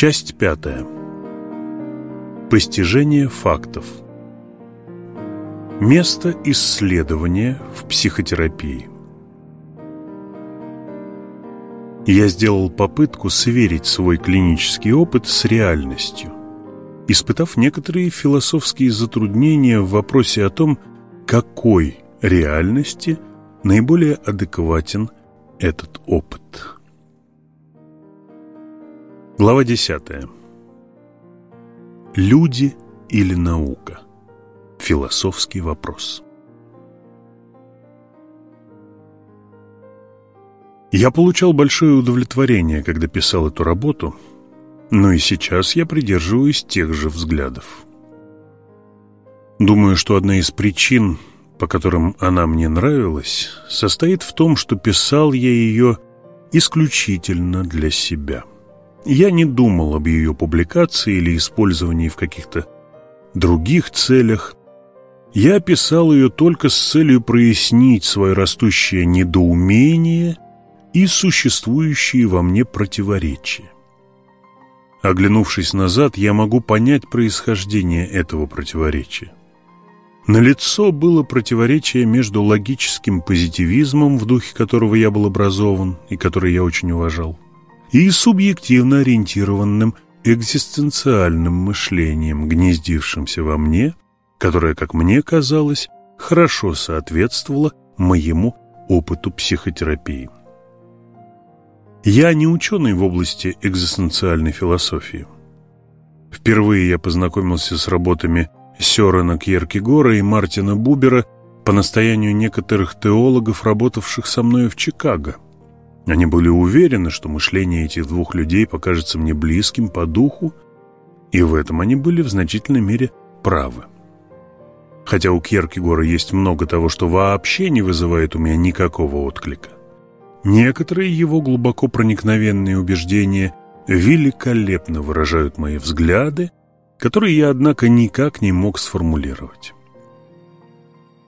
Часть пятая. Постижение фактов. Место исследования в психотерапии. Я сделал попытку сверить свой клинический опыт с реальностью, испытав некоторые философские затруднения в вопросе о том, какой реальности наиболее адекватен этот опыт. Глава 10. Люди или наука? Философский вопрос. Я получал большое удовлетворение, когда писал эту работу, но и сейчас я придерживаюсь тех же взглядов. Думаю, что одна из причин, по которым она мне нравилась, состоит в том, что писал я ее исключительно для себя. Я не думал об ее публикации или использовании в каких-то других целях. Я писал ее только с целью прояснить свое растущее недоумение и существующие во мне противоречия. Оглянувшись назад, я могу понять происхождение этого противоречия. Налицо было противоречие между логическим позитивизмом, в духе которого я был образован и который я очень уважал, и субъективно ориентированным экзистенциальным мышлением, гнездившимся во мне, которое, как мне казалось, хорошо соответствовало моему опыту психотерапии. Я не ученый в области экзистенциальной философии. Впервые я познакомился с работами Сёрена Кьеркегора и Мартина Бубера по настоянию некоторых теологов, работавших со мной в Чикаго – они были уверены, что мышление этих двух людей покажется мне близким по духу, и в этом они были в значительной мере правы. Хотя у Кьеркегора есть много того, что вообще не вызывает у меня никакого отклика. Некоторые его глубоко проникновенные убеждения великолепно выражают мои взгляды, которые я, однако, никак не мог сформулировать.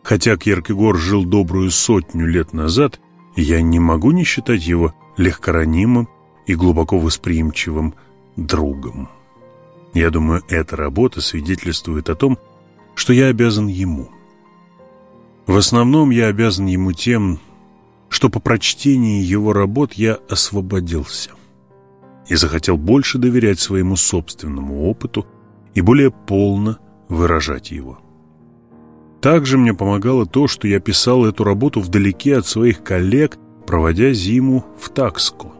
Хотя Кьеркегор жил добрую сотню лет назад – я не могу не считать его легкоранимым и глубоко восприимчивым другом. Я думаю, эта работа свидетельствует о том, что я обязан ему. В основном я обязан ему тем, что по прочтении его работ я освободился и захотел больше доверять своему собственному опыту и более полно выражать его. Также мне помогало то, что я писал эту работу вдалеке от своих коллег, проводя зиму в Такско.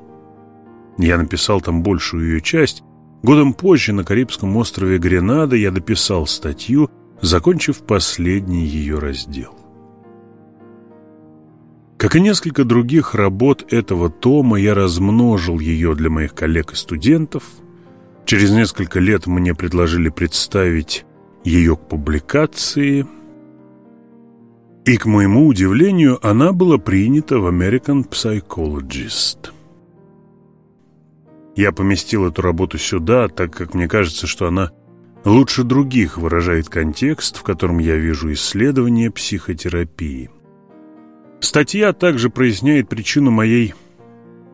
Я написал там большую ее часть. Годом позже на Карибском острове Гренада я дописал статью, закончив последний ее раздел. Как и несколько других работ этого тома, я размножил ее для моих коллег и студентов. Через несколько лет мне предложили представить ее к публикации – и, к моему удивлению, она была принята в American Psychologist. Я поместил эту работу сюда, так как мне кажется, что она лучше других выражает контекст, в котором я вижу исследование психотерапии. Статья также проясняет причину моей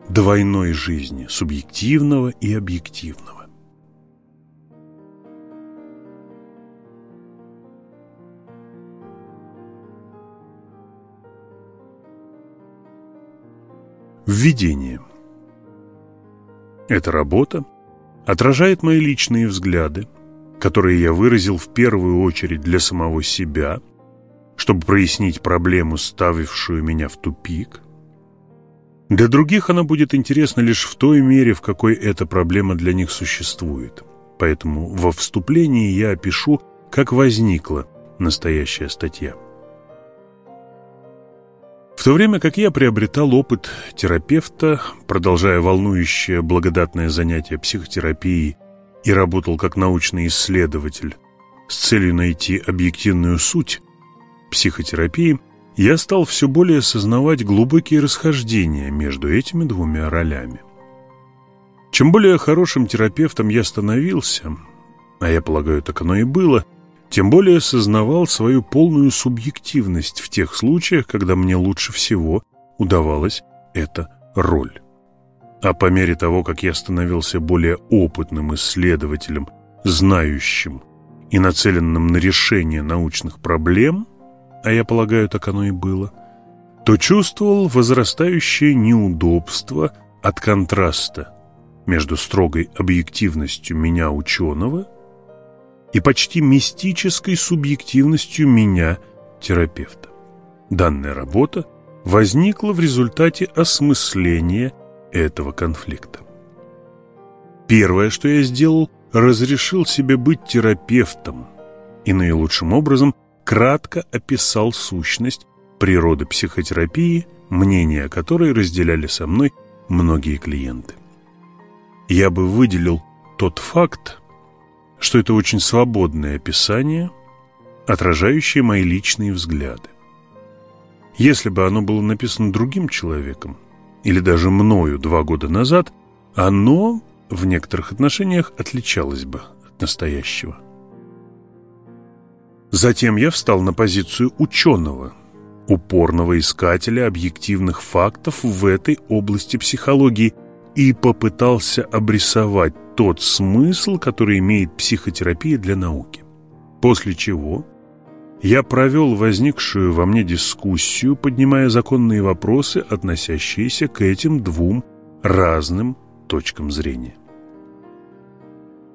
двойной жизни, субъективного и объективного. Введение. Эта работа отражает мои личные взгляды, которые я выразил в первую очередь для самого себя, чтобы прояснить проблему, ставившую меня в тупик. Для других она будет интересна лишь в той мере, в какой эта проблема для них существует. Поэтому во вступлении я опишу, как возникла настоящая статья. В то время как я приобретал опыт терапевта, продолжая волнующее благодатное занятие психотерапией и работал как научный исследователь с целью найти объективную суть психотерапии, я стал все более осознавать глубокие расхождения между этими двумя ролями. Чем более хорошим терапевтом я становился, а я полагаю, так оно и было – тем более сознавал свою полную субъективность в тех случаях, когда мне лучше всего удавалась эта роль. А по мере того, как я становился более опытным исследователем, знающим и нацеленным на решение научных проблем, а я полагаю, так оно и было, то чувствовал возрастающее неудобство от контраста между строгой объективностью меня, ученого, и почти мистической субъективностью меня, терапевта. Данная работа возникла в результате осмысления этого конфликта. Первое, что я сделал, разрешил себе быть терапевтом и наилучшим образом кратко описал сущность природы психотерапии, мнение о которой разделяли со мной многие клиенты. Я бы выделил тот факт, что это очень свободное описание, отражающее мои личные взгляды. Если бы оно было написано другим человеком, или даже мною два года назад, оно в некоторых отношениях отличалось бы от настоящего. Затем я встал на позицию ученого, упорного искателя объективных фактов в этой области психологии и попытался обрисовать тот смысл, который имеет психотерапия для науки. После чего я провел возникшую во мне дискуссию, поднимая законные вопросы, относящиеся к этим двум разным точкам зрения.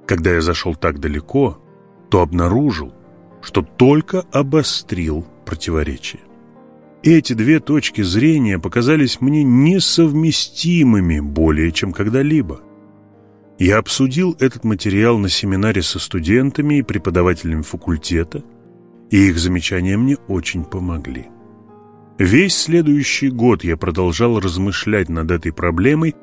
Когда я зашел так далеко, то обнаружил, что только обострил противоречие. Эти две точки зрения показались мне несовместимыми более чем когда-либо. Я обсудил этот материал на семинаре со студентами и преподавателями факультета, и их замечания мне очень помогли. Весь следующий год я продолжал размышлять над этой проблемой,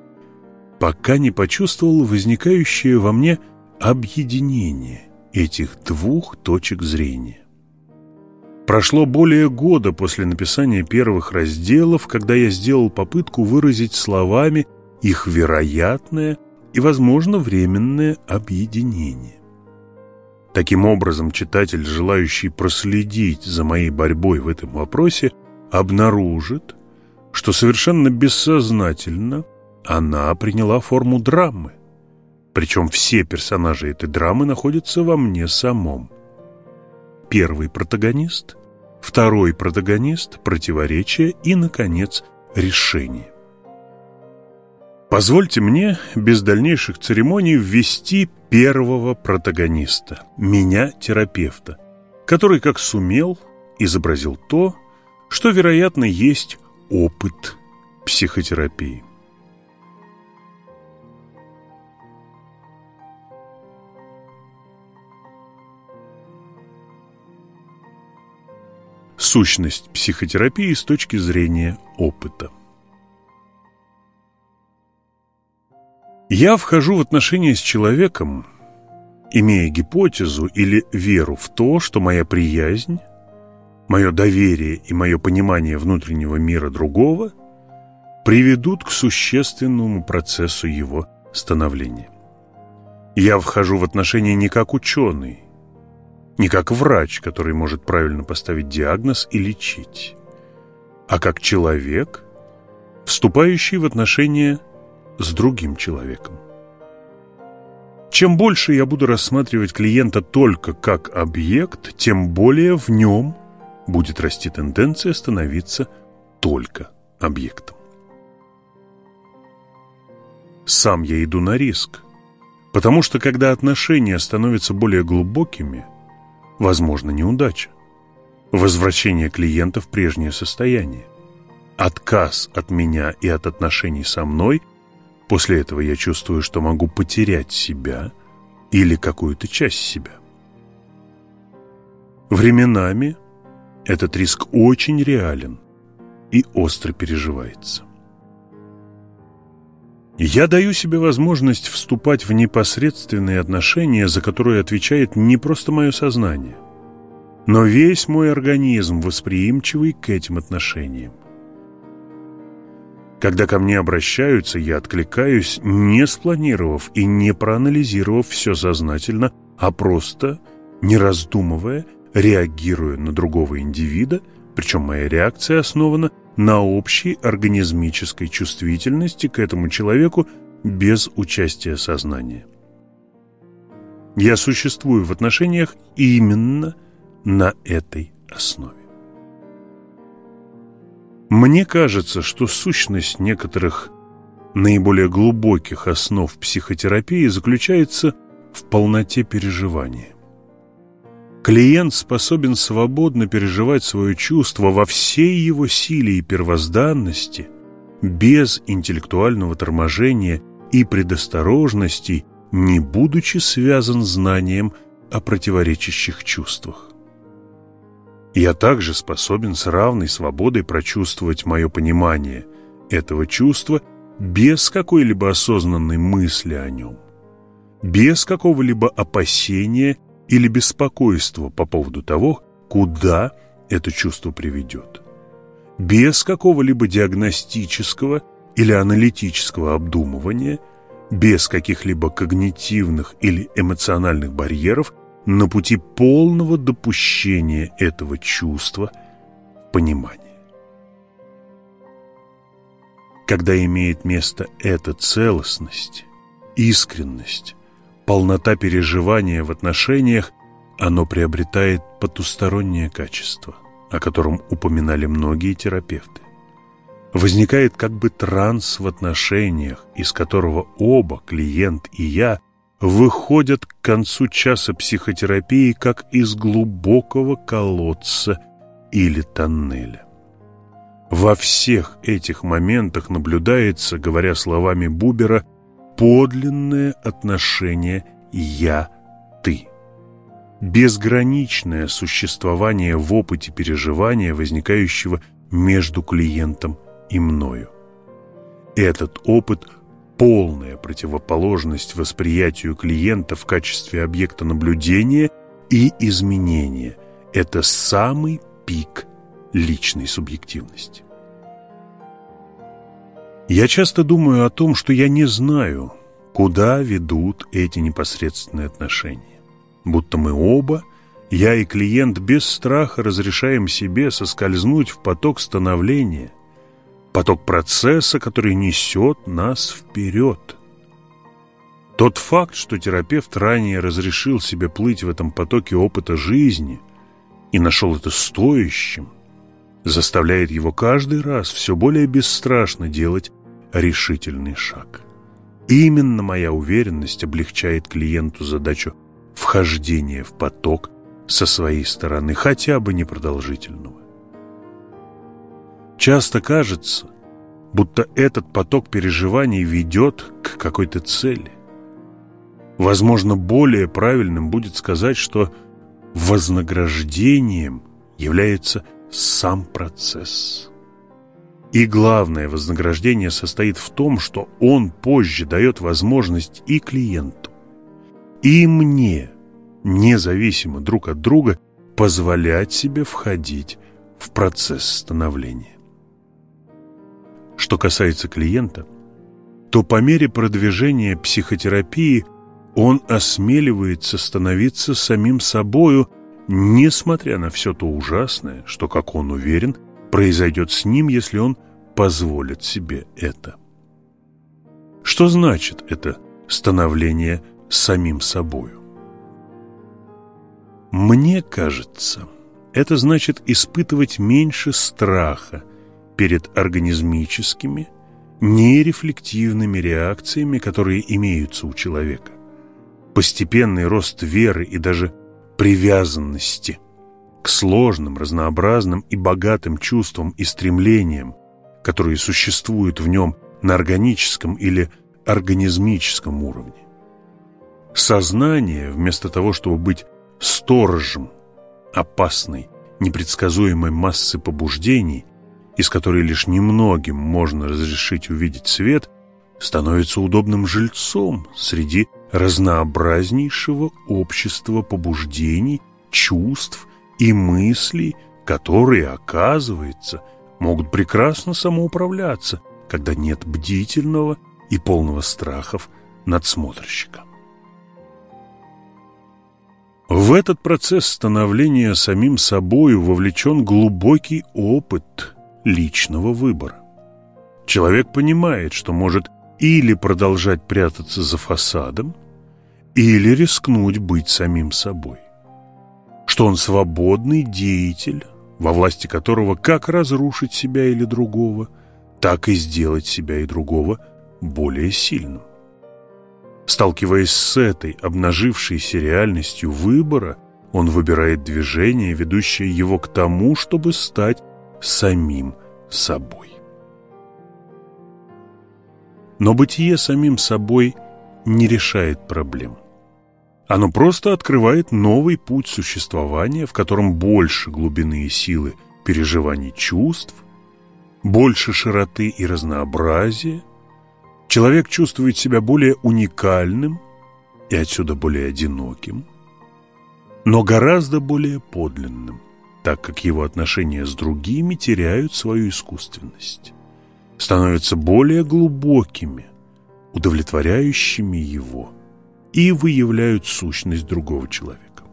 пока не почувствовал возникающее во мне объединение этих двух точек зрения. Прошло более года после написания первых разделов, когда я сделал попытку выразить словами их вероятное и, возможно, временное объединение. Таким образом, читатель, желающий проследить за моей борьбой в этом вопросе, обнаружит, что совершенно бессознательно она приняла форму драмы. Причем все персонажи этой драмы находятся во мне самом. Первый протагонист, второй протагонист, противоречие и, наконец, решение. Позвольте мне без дальнейших церемоний ввести первого протагониста, меня, терапевта, который, как сумел, изобразил то, что, вероятно, есть опыт психотерапии. Сущность психотерапии с точки зрения опыта. Я вхожу в отношения с человеком, имея гипотезу или веру в то, что моя приязнь, мое доверие и мое понимание внутреннего мира другого приведут к существенному процессу его становления. Я вхожу в отношения не как ученый, не как врач, который может правильно поставить диагноз и лечить, а как человек, вступающий в отношения с другим человеком. Чем больше я буду рассматривать клиента только как объект, тем более в нем будет расти тенденция становиться только объектом. Сам я иду на риск, потому что когда отношения становятся более глубокими – возможно неудача, возвращение клиента в прежнее состояние, отказ от меня и от отношений со мной, после этого я чувствую, что могу потерять себя или какую-то часть себя. Временами этот риск очень реален и остро переживается. Я даю себе возможность вступать в непосредственные отношения, за которые отвечает не просто мое сознание, но весь мой организм, восприимчивый к этим отношениям. Когда ко мне обращаются, я откликаюсь, не спланировав и не проанализировав все сознательно, а просто, не раздумывая, реагируя на другого индивида, причем моя реакция основана на общей организмической чувствительности к этому человеку без участия сознания. Я существую в отношениях именно на этой основе. Мне кажется, что сущность некоторых наиболее глубоких основ психотерапии заключается в полноте переживания. Клиент способен свободно переживать свое чувство во всей его силе и первозданности, без интеллектуального торможения и предосторожностей, не будучи связан знанием о противоречащих чувствах. Я также способен с равной свободой прочувствовать мое понимание этого чувства без какой-либо осознанной мысли о нем, без какого-либо опасения или беспокойства по поводу того, куда это чувство приведет, без какого-либо диагностического или аналитического обдумывания, без каких-либо когнитивных или эмоциональных барьеров на пути полного допущения этого чувства понимания. Когда имеет место эта целостность, искренность, полнота переживания в отношениях, оно приобретает потустороннее качество, о котором упоминали многие терапевты. Возникает как бы транс в отношениях, из которого оба, клиент и я, выходят к концу часа психотерапии как из глубокого колодца или тоннеля. Во всех этих моментах наблюдается, говоря словами Бубера, подлинное отношение «я-ты». Безграничное существование в опыте переживания, возникающего между клиентом и мною. Этот опыт – полная противоположность восприятию клиента в качестве объекта наблюдения и изменения. Это самый пик личной субъективности. Я часто думаю о том, что я не знаю, куда ведут эти непосредственные отношения. Будто мы оба, я и клиент, без страха разрешаем себе соскользнуть в поток становления, поток процесса, который несет нас вперед. Тот факт, что терапевт ранее разрешил себе плыть в этом потоке опыта жизни и нашел это стоящим, заставляет его каждый раз все более бесстрашно делать решительный шаг. Именно моя уверенность облегчает клиенту задачу вхождения в поток со своей стороны, хотя бы непродолжительного. Часто кажется, будто этот поток переживаний ведет к какой-то цели. Возможно, более правильным будет сказать, что вознаграждением является сам процесс. И главное вознаграждение состоит в том, что он позже дает возможность и клиенту, и мне, независимо друг от друга, позволять себе входить в процесс становления. Что касается клиента, то по мере продвижения психотерапии он осмеливается становиться самим собою, несмотря на все то ужасное, что, как он уверен, произойдет с ним, если он позволит себе это. Что значит это становление самим собою? Мне кажется, это значит испытывать меньше страха перед организмическими, нерефлективными реакциями, которые имеются у человека. Постепенный рост веры и даже привязанности – к сложным, разнообразным и богатым чувствам и стремлениям, которые существуют в нем на органическом или организмическом уровне. Сознание, вместо того, чтобы быть сторожем опасной, непредсказуемой массы побуждений, из которой лишь немногим можно разрешить увидеть свет, становится удобным жильцом среди разнообразнейшего общества побуждений, чувств и мысли, которые, оказывается, могут прекрасно самоуправляться, когда нет бдительного и полного страхов надсмотрщика. В этот процесс становления самим собою вовлечен глубокий опыт личного выбора. Человек понимает, что может или продолжать прятаться за фасадом, или рискнуть быть самим собой. Что он свободный деятель, во власти которого как разрушить себя или другого, так и сделать себя и другого более сильным. Сталкиваясь с этой обнажившейся реальностью выбора, он выбирает движение, ведущее его к тому, чтобы стать самим собой. Но бытие самим собой не решает проблем. Оно просто открывает новый путь существования, в котором больше глубины и силы переживаний чувств, больше широты и разнообразия. Человек чувствует себя более уникальным и отсюда более одиноким, но гораздо более подлинным, так как его отношения с другими теряют свою искусственность, становятся более глубокими, удовлетворяющими его – и выявляют сущность другого человека.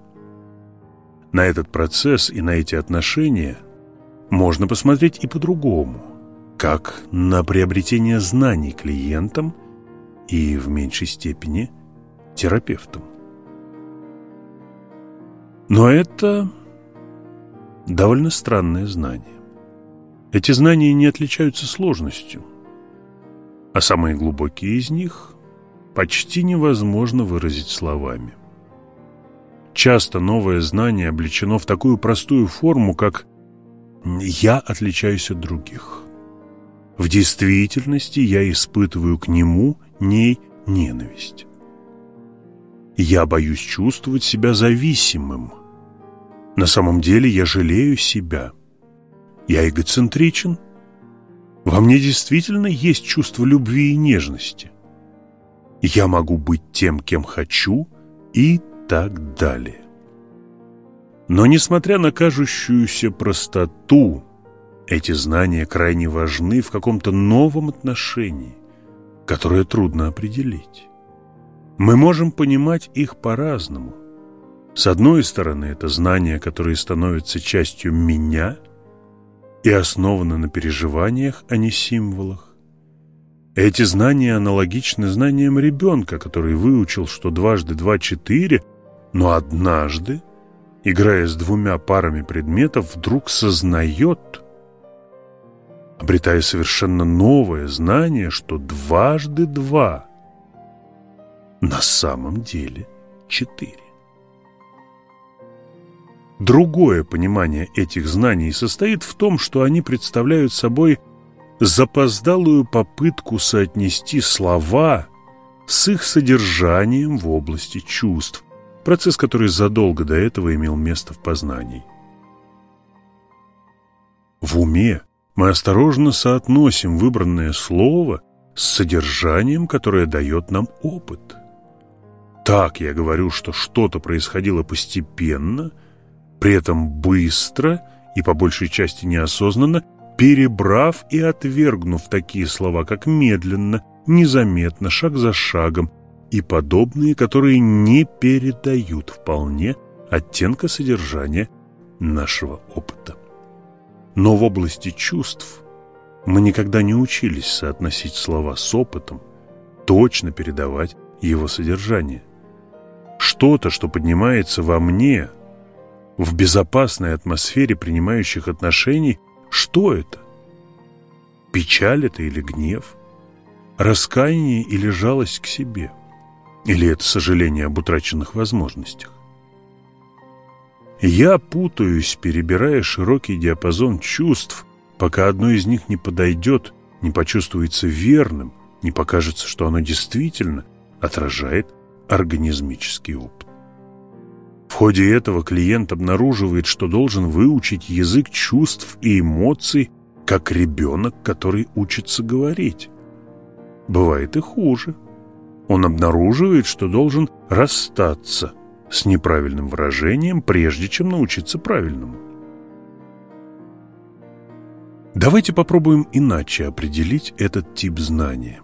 На этот процесс и на эти отношения можно посмотреть и по-другому, как на приобретение знаний клиентам и в меньшей степени терапевтам. Но это довольно странное знание. Эти знания не отличаются сложностью, а самые глубокие из них почти невозможно выразить словами. Часто новое знание облечено в такую простую форму, как «я отличаюсь от других». В действительности я испытываю к нему, ней ненависть. Я боюсь чувствовать себя зависимым. На самом деле я жалею себя. Я эгоцентричен. Во мне действительно есть чувство любви и нежности я могу быть тем, кем хочу и так далее. Но несмотря на кажущуюся простоту, эти знания крайне важны в каком-то новом отношении, которое трудно определить. Мы можем понимать их по-разному. С одной стороны, это знания, которые становятся частью меня и основаны на переживаниях, а не символах. Эти знания аналогичны знаниям ребенка, который выучил, что дважды два – четыре, но однажды, играя с двумя парами предметов, вдруг сознает, обретая совершенно новое знание, что дважды два на самом деле четыре. Другое понимание этих знаний состоит в том, что они представляют собой запоздалую попытку соотнести слова с их содержанием в области чувств, процесс, который задолго до этого имел место в познании. В уме мы осторожно соотносим выбранное слово с содержанием, которое дает нам опыт. Так я говорю, что что-то происходило постепенно, при этом быстро и по большей части неосознанно, перебрав и отвергнув такие слова, как медленно, незаметно, шаг за шагом и подобные, которые не передают вполне оттенка содержания нашего опыта. Но в области чувств мы никогда не учились соотносить слова с опытом, точно передавать его содержание. Что-то, что поднимается во мне, в безопасной атмосфере принимающих отношений, что это? Печаль это или гнев? Раскаяние или жалость к себе? Или это сожаление об утраченных возможностях? Я путаюсь, перебирая широкий диапазон чувств, пока одно из них не подойдет, не почувствуется верным, не покажется, что оно действительно отражает организмический опыт. В ходе этого клиент обнаруживает, что должен выучить язык чувств и эмоций, как ребенок, который учится говорить. Бывает и хуже. Он обнаруживает, что должен расстаться с неправильным выражением, прежде чем научиться правильному. Давайте попробуем иначе определить этот тип знания,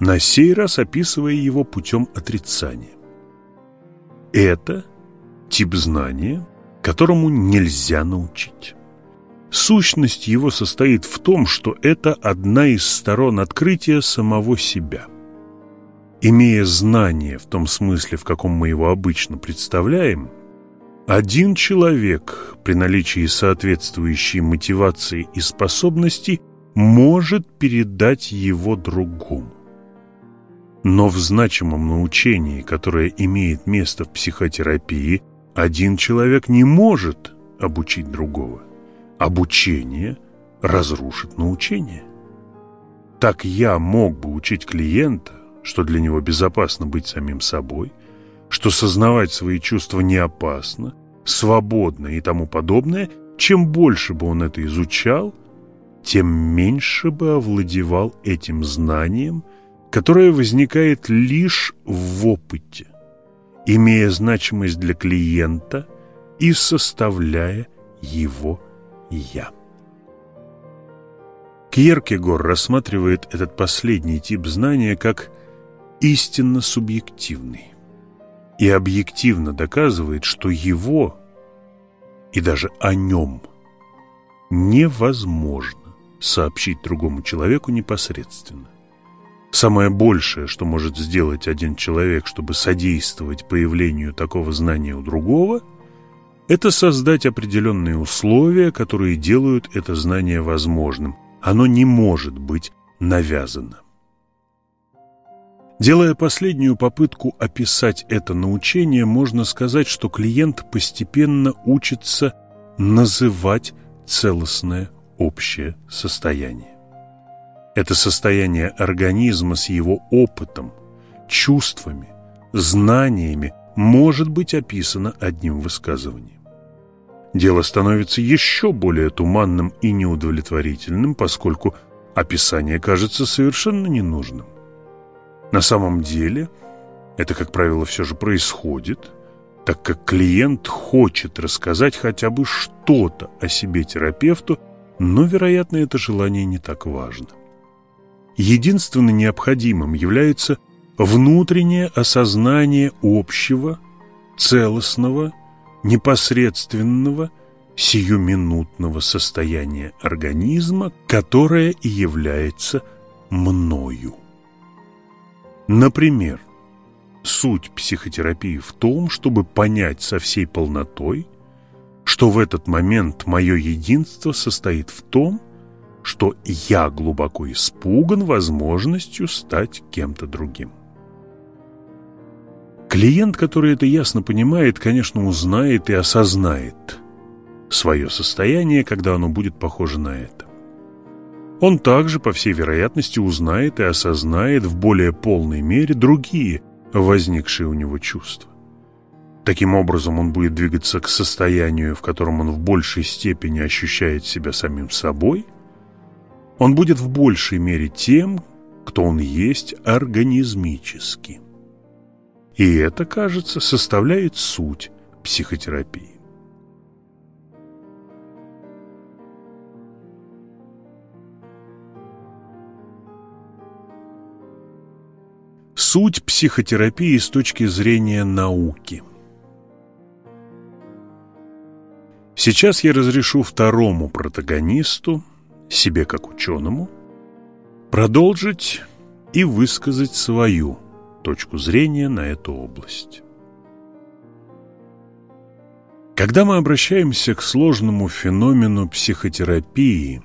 на сей раз описывая его путем отрицания. Это тип знания, которому нельзя научить. Сущность его состоит в том, что это одна из сторон открытия самого себя. Имея знание в том смысле, в каком мы его обычно представляем, один человек при наличии соответствующей мотивации и способностей может передать его другому. Но в значимом научении, которое имеет место в психотерапии, один человек не может обучить другого. Обучение разрушит научение. Так я мог бы учить клиента, что для него безопасно быть самим собой, что сознавать свои чувства не опасно, свободно и тому подобное, чем больше бы он это изучал, тем меньше бы овладевал этим знанием, которое возникает лишь в опыте, имея значимость для клиента и составляя его «я». Кьеркегор рассматривает этот последний тип знания как истинно субъективный и объективно доказывает, что его и даже о нем невозможно сообщить другому человеку непосредственно. Самое большее, что может сделать один человек, чтобы содействовать появлению такого знания у другого – это создать определенные условия, которые делают это знание возможным. Оно не может быть навязано. Делая последнюю попытку описать это научение, можно сказать, что клиент постепенно учится называть целостное общее состояние. Это состояние организма с его опытом, чувствами, знаниями может быть описано одним высказыванием. Дело становится еще более туманным и неудовлетворительным, поскольку описание кажется совершенно ненужным. На самом деле это, как правило, все же происходит, так как клиент хочет рассказать хотя бы что-то о себе терапевту, но, вероятно, это желание не так важно. Единственно необходимым является внутреннее осознание общего, целостного, непосредственного, сиюминутного состояния организма, которое и является мною. Например, суть психотерапии в том, чтобы понять со всей полнотой, что в этот момент мое единство состоит в том, что я глубоко испуган возможностью стать кем-то другим. Клиент, который это ясно понимает, конечно, узнает и осознает свое состояние, когда оно будет похоже на это. Он также, по всей вероятности, узнает и осознает в более полной мере другие возникшие у него чувства. Таким образом, он будет двигаться к состоянию, в котором он в большей степени ощущает себя самим собой. Он будет в большей мере тем, кто он есть организмически. И это, кажется, составляет суть психотерапии. Суть психотерапии с точки зрения науки. Сейчас я разрешу второму протагонисту, себе как ученому, продолжить и высказать свою точку зрения на эту область. Когда мы обращаемся к сложному феномену психотерапии,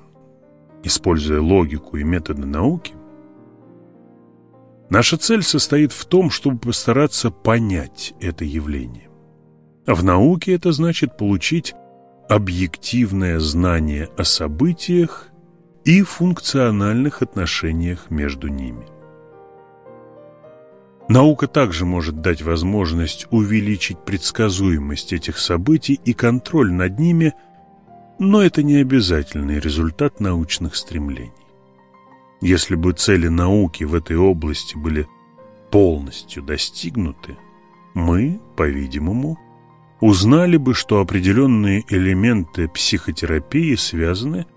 используя логику и методы науки, наша цель состоит в том, чтобы постараться понять это явление. В науке это значит получить объективное знание о событиях и функциональных отношениях между ними. Наука также может дать возможность увеличить предсказуемость этих событий и контроль над ними, но это не обязательный результат научных стремлений. Если бы цели науки в этой области были полностью достигнуты, мы, по-видимому, узнали бы, что определенные элементы психотерапии связаны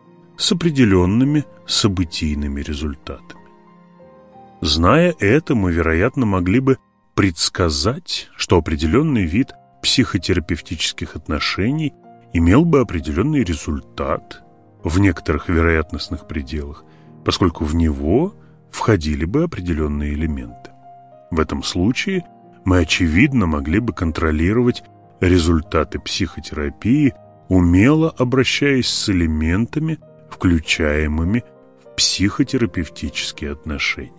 с определенными событийными результатами. Зная это, мы, вероятно, могли бы предсказать, что определенный вид психотерапевтических отношений имел бы определенный результат в некоторых вероятностных пределах, поскольку в него входили бы определенные элементы. В этом случае мы, очевидно, могли бы контролировать результаты психотерапии, умело обращаясь с элементами, включаемыми в психотерапевтические отношения.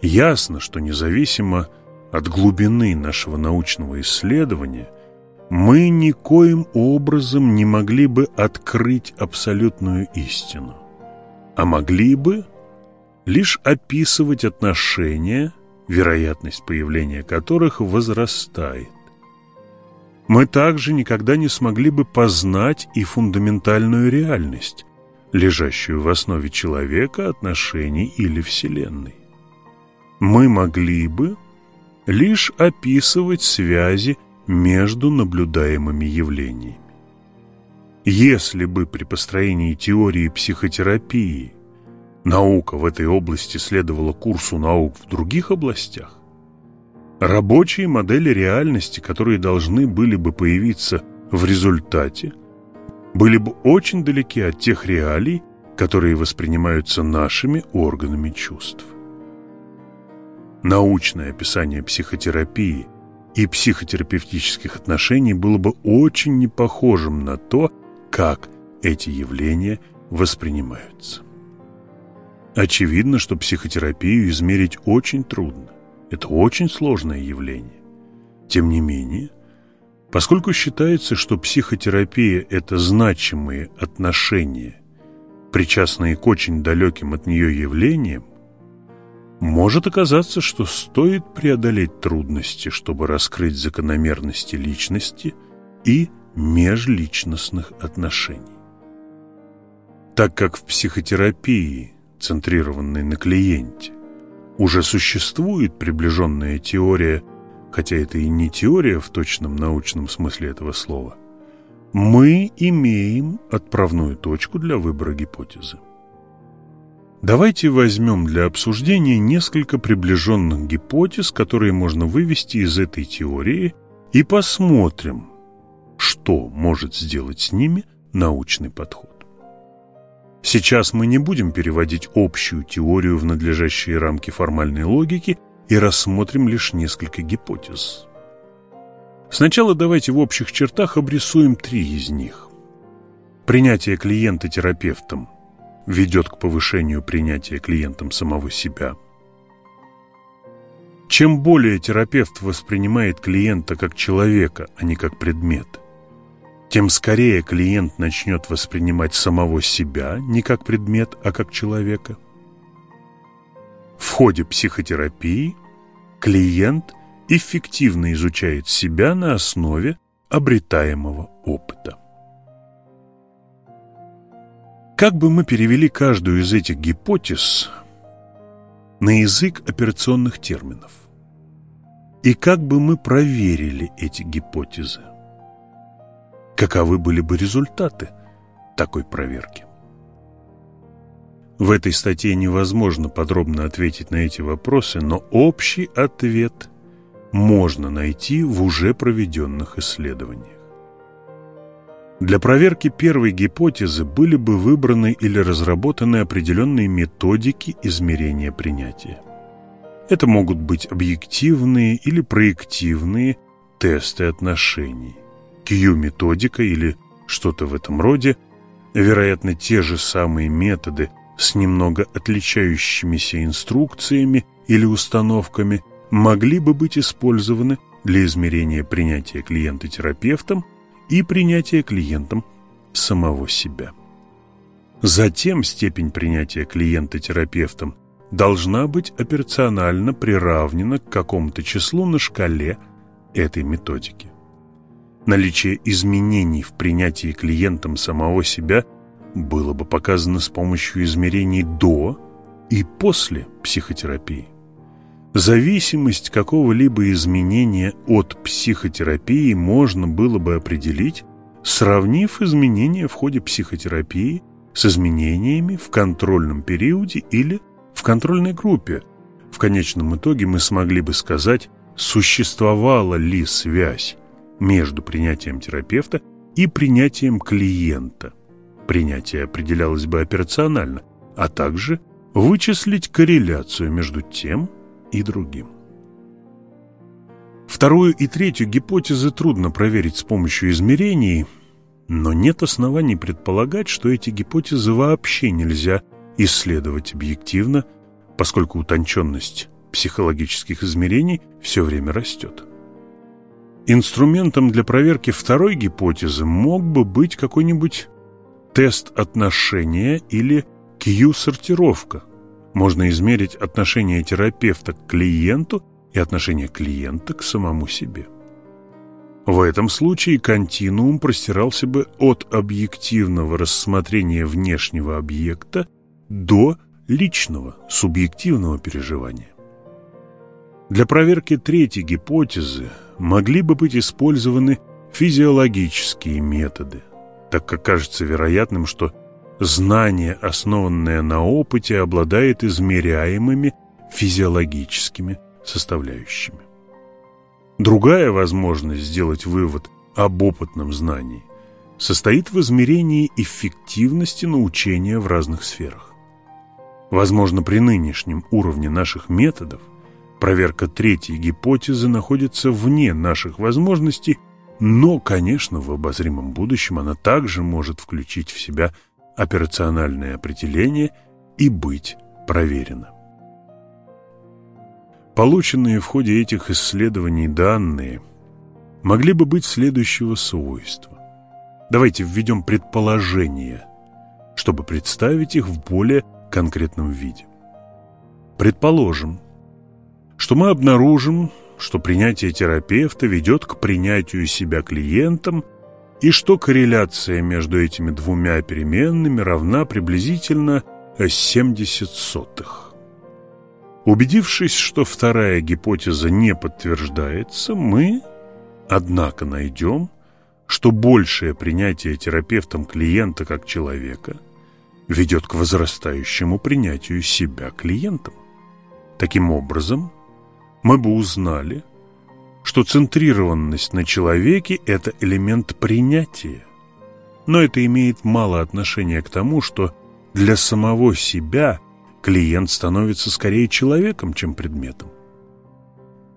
Ясно, что независимо от глубины нашего научного исследования, мы никоим образом не могли бы открыть абсолютную истину, а могли бы лишь описывать отношения, вероятность появления которых возрастает. Мы также никогда не смогли бы познать и фундаментальную реальность, лежащую в основе человека, отношений или Вселенной. Мы могли бы лишь описывать связи между наблюдаемыми явлениями. Если бы при построении теории психотерапии наука в этой области следовала курсу наук в других областях, рабочие модели реальности, которые должны были бы появиться в результате, были бы очень далеки от тех реалий, которые воспринимаются нашими органами чувств. Научное описание психотерапии и психотерапевтических отношений было бы очень не похожим на то, как эти явления воспринимаются. Очевидно, что психотерапию измерить очень трудно. Это очень сложное явление. Тем не менее, поскольку считается, что психотерапия – это значимые отношения, причастные к очень далеким от нее явлениям, может оказаться, что стоит преодолеть трудности, чтобы раскрыть закономерности личности и межличностных отношений. Так как в психотерапии, центрированной на клиенте, уже существует приближенная теория, хотя это и не теория в точном научном смысле этого слова, мы имеем отправную точку для выбора гипотезы. Давайте возьмем для обсуждения несколько приближенных гипотез, которые можно вывести из этой теории, и посмотрим, что может сделать с ними научный подход. Сейчас мы не будем переводить общую теорию в надлежащие рамки формальной логики и рассмотрим лишь несколько гипотез. Сначала давайте в общих чертах обрисуем три из них. Принятие клиента терапевтом – ведет к повышению принятия клиентом самого себя. Чем более терапевт воспринимает клиента как человека, а не как предмет, тем скорее клиент начнет воспринимать самого себя не как предмет, а как человека. В ходе психотерапии клиент эффективно изучает себя на основе обретаемого опыта. Как бы мы перевели каждую из этих гипотез на язык операционных терминов? И как бы мы проверили эти гипотезы? Каковы были бы результаты такой проверки? В этой статье невозможно подробно ответить на эти вопросы, но общий ответ можно найти в уже проведенных исследованиях. Для проверки первой гипотезы были бы выбраны или разработаны определенные методики измерения принятия. Это могут быть объективные или проективные тесты отношений, Q-методика или что-то в этом роде, вероятно, те же самые методы с немного отличающимися инструкциями или установками могли бы быть использованы для измерения принятия клиента терапевтом и принятие клиентом самого себя. Затем степень принятия клиента терапевтом должна быть операционально приравнена к какому-то числу на шкале этой методики. Наличие изменений в принятии клиентом самого себя было бы показано с помощью измерений до и после психотерапии. Зависимость какого-либо изменения от психотерапии можно было бы определить, сравнив изменения в ходе психотерапии с изменениями в контрольном периоде или в контрольной группе. В конечном итоге мы смогли бы сказать, существовала ли связь между принятием терапевта и принятием клиента. принятие определялось бы операционально, а также вычислить корреляцию между тем и другим. Вторую и третью гипотезы трудно проверить с помощью измерений, но нет оснований предполагать, что эти гипотезы вообще нельзя исследовать объективно, поскольку утонченность психологических измерений все время растет. Инструментом для проверки второй гипотезы мог бы быть какой-нибудь тест отношения или Q-сортировка. Можно измерить отношение терапевта к клиенту и отношение клиента к самому себе. В этом случае континуум простирался бы от объективного рассмотрения внешнего объекта до личного, субъективного переживания. Для проверки третьей гипотезы могли бы быть использованы физиологические методы, так как кажется вероятным, что знание, основанное на опыте, обладает измеряемыми физиологическими составляющими. Другая возможность сделать вывод об опытном знании состоит в измерении эффективности научения в разных сферах. Возможно, при нынешнем уровне наших методов проверка третьей гипотезы находится вне наших возможностей, но, конечно, в обозримом будущем она также может включить в себя операциональное определение и быть проверена. Полученные в ходе этих исследований данные могли бы быть следующего свойства. Давайте введем предположения, чтобы представить их в более конкретном виде. Предположим, что мы обнаружим, что принятие терапевта ведет к принятию себя клиентом и что корреляция между этими двумя переменными равна приблизительно 70 сотых. Убедившись, что вторая гипотеза не подтверждается, мы, однако, найдем, что большее принятие терапевтом клиента как человека ведет к возрастающему принятию себя клиентом. Таким образом, мы бы узнали, что центрированность на человеке – это элемент принятия. Но это имеет мало отношения к тому, что для самого себя – клиент становится скорее человеком, чем предметом.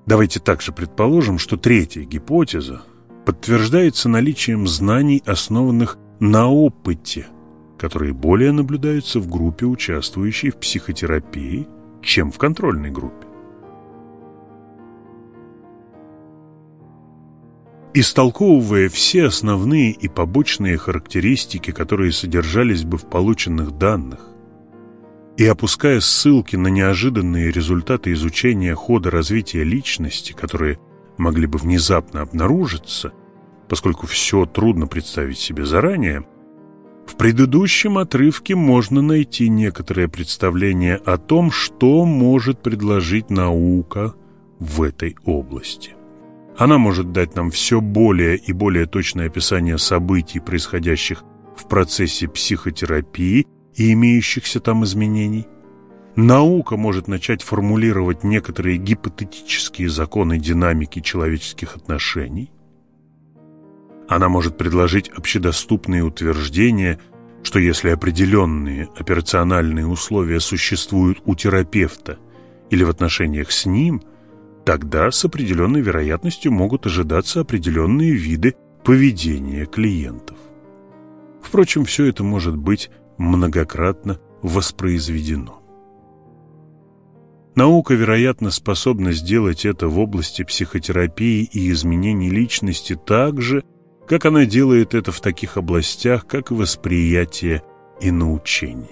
Давайте также предположим, что третья гипотеза подтверждается наличием знаний, основанных на опыте, которые более наблюдаются в группе, участвующей в психотерапии, чем в контрольной группе. Истолковывая все основные и побочные характеристики, которые содержались бы в полученных данных, и опуская ссылки на неожиданные результаты изучения хода развития личности, которые могли бы внезапно обнаружиться, поскольку все трудно представить себе заранее, в предыдущем отрывке можно найти некоторое представление о том, что может предложить наука в этой области. Она может дать нам все более и более точное описание событий, происходящих в процессе психотерапии и имеющихся там изменений. Наука может начать формулировать некоторые гипотетические законы динамики человеческих отношений. Она может предложить общедоступные утверждения, что если определенные операциональные условия существуют у терапевта или в отношениях с ним, тогда с определенной вероятностью могут ожидаться определенные виды поведения клиентов. Впрочем, все это может быть многократно воспроизведено. Наука, вероятно, способна сделать это в области психотерапии и изменений личности так же, как она делает это в таких областях, как восприятие и научение.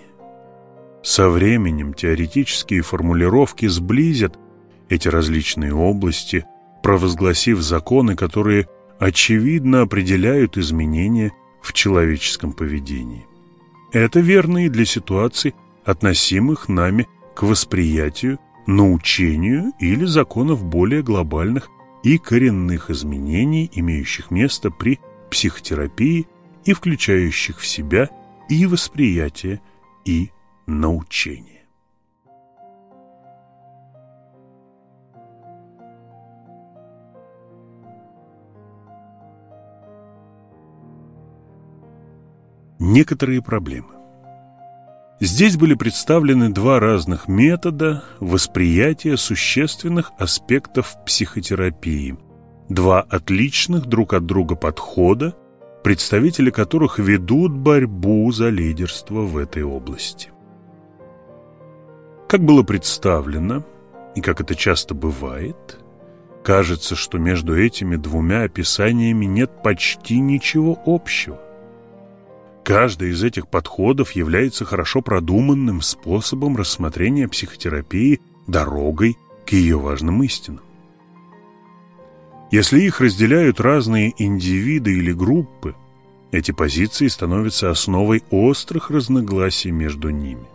Со временем теоретические формулировки сблизят эти различные области, провозгласив законы, которые очевидно определяют изменения в человеческом поведении. Это верно и для ситуаций, относимых нами к восприятию, научению или законов более глобальных и коренных изменений, имеющих место при психотерапии и включающих в себя и восприятие, и научение. Некоторые проблемы. Здесь были представлены два разных метода восприятия существенных аспектов психотерапии, два отличных друг от друга подхода, представители которых ведут борьбу за лидерство в этой области. Как было представлено, и как это часто бывает, кажется, что между этими двумя описаниями нет почти ничего общего. Каждый из этих подходов является хорошо продуманным способом рассмотрения психотерапии дорогой к ее важным истинам. Если их разделяют разные индивиды или группы, эти позиции становятся основой острых разногласий между ними.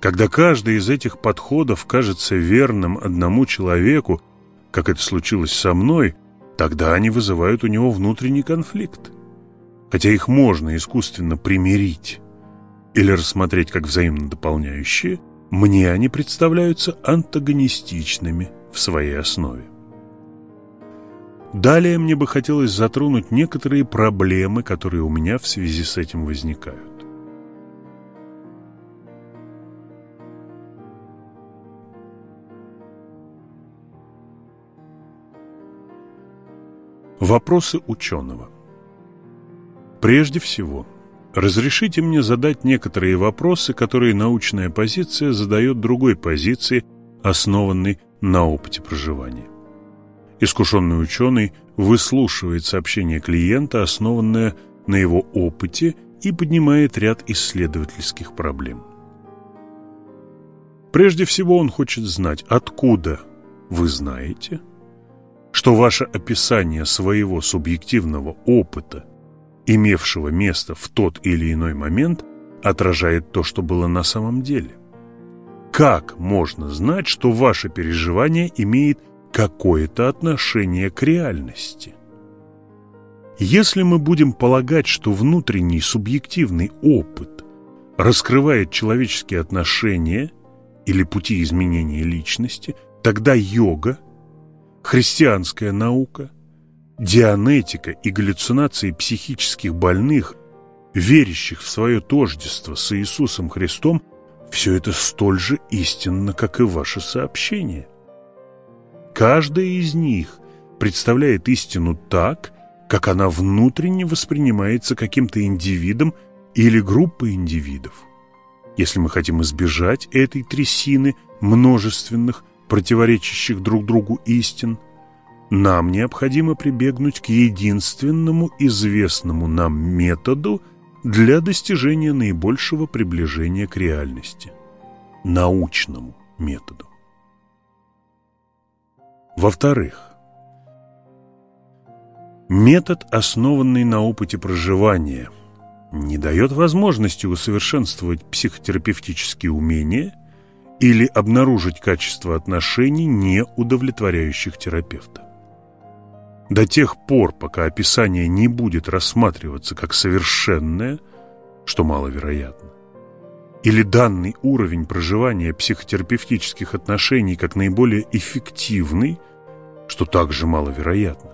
Когда каждый из этих подходов кажется верным одному человеку, как это случилось со мной, тогда они вызывают у него внутренний конфликт хотя их можно искусственно примирить или рассмотреть как взаимно дополняющие, мне они представляются антагонистичными в своей основе. Далее мне бы хотелось затронуть некоторые проблемы, которые у меня в связи с этим возникают. Вопросы ученого Прежде всего, разрешите мне задать некоторые вопросы, которые научная позиция задает другой позиции, основанной на опыте проживания. Искушенный ученый выслушивает сообщение клиента, основанное на его опыте, и поднимает ряд исследовательских проблем. Прежде всего он хочет знать, откуда вы знаете, что ваше описание своего субъективного опыта имевшего место в тот или иной момент, отражает то, что было на самом деле. Как можно знать, что ваше переживание имеет какое-то отношение к реальности? Если мы будем полагать, что внутренний субъективный опыт раскрывает человеческие отношения или пути изменения личности, тогда йога, христианская наука – Дианетика и галлюцинации психических больных, верящих в свое тождество с Иисусом Христом, все это столь же истинно, как и ваше сообщение. Каждая из них представляет истину так, как она внутренне воспринимается каким-то индивидом или группой индивидов. Если мы хотим избежать этой трясины множественных, противоречащих друг другу истин, нам необходимо прибегнуть к единственному известному нам методу для достижения наибольшего приближения к реальности – научному методу. Во-вторых, метод, основанный на опыте проживания, не дает возможности усовершенствовать психотерапевтические умения или обнаружить качество отношений, не удовлетворяющих терапевта. До тех пор, пока описание не будет рассматриваться как совершенное, что маловероятно, или данный уровень проживания психотерапевтических отношений как наиболее эффективный, что также маловероятно.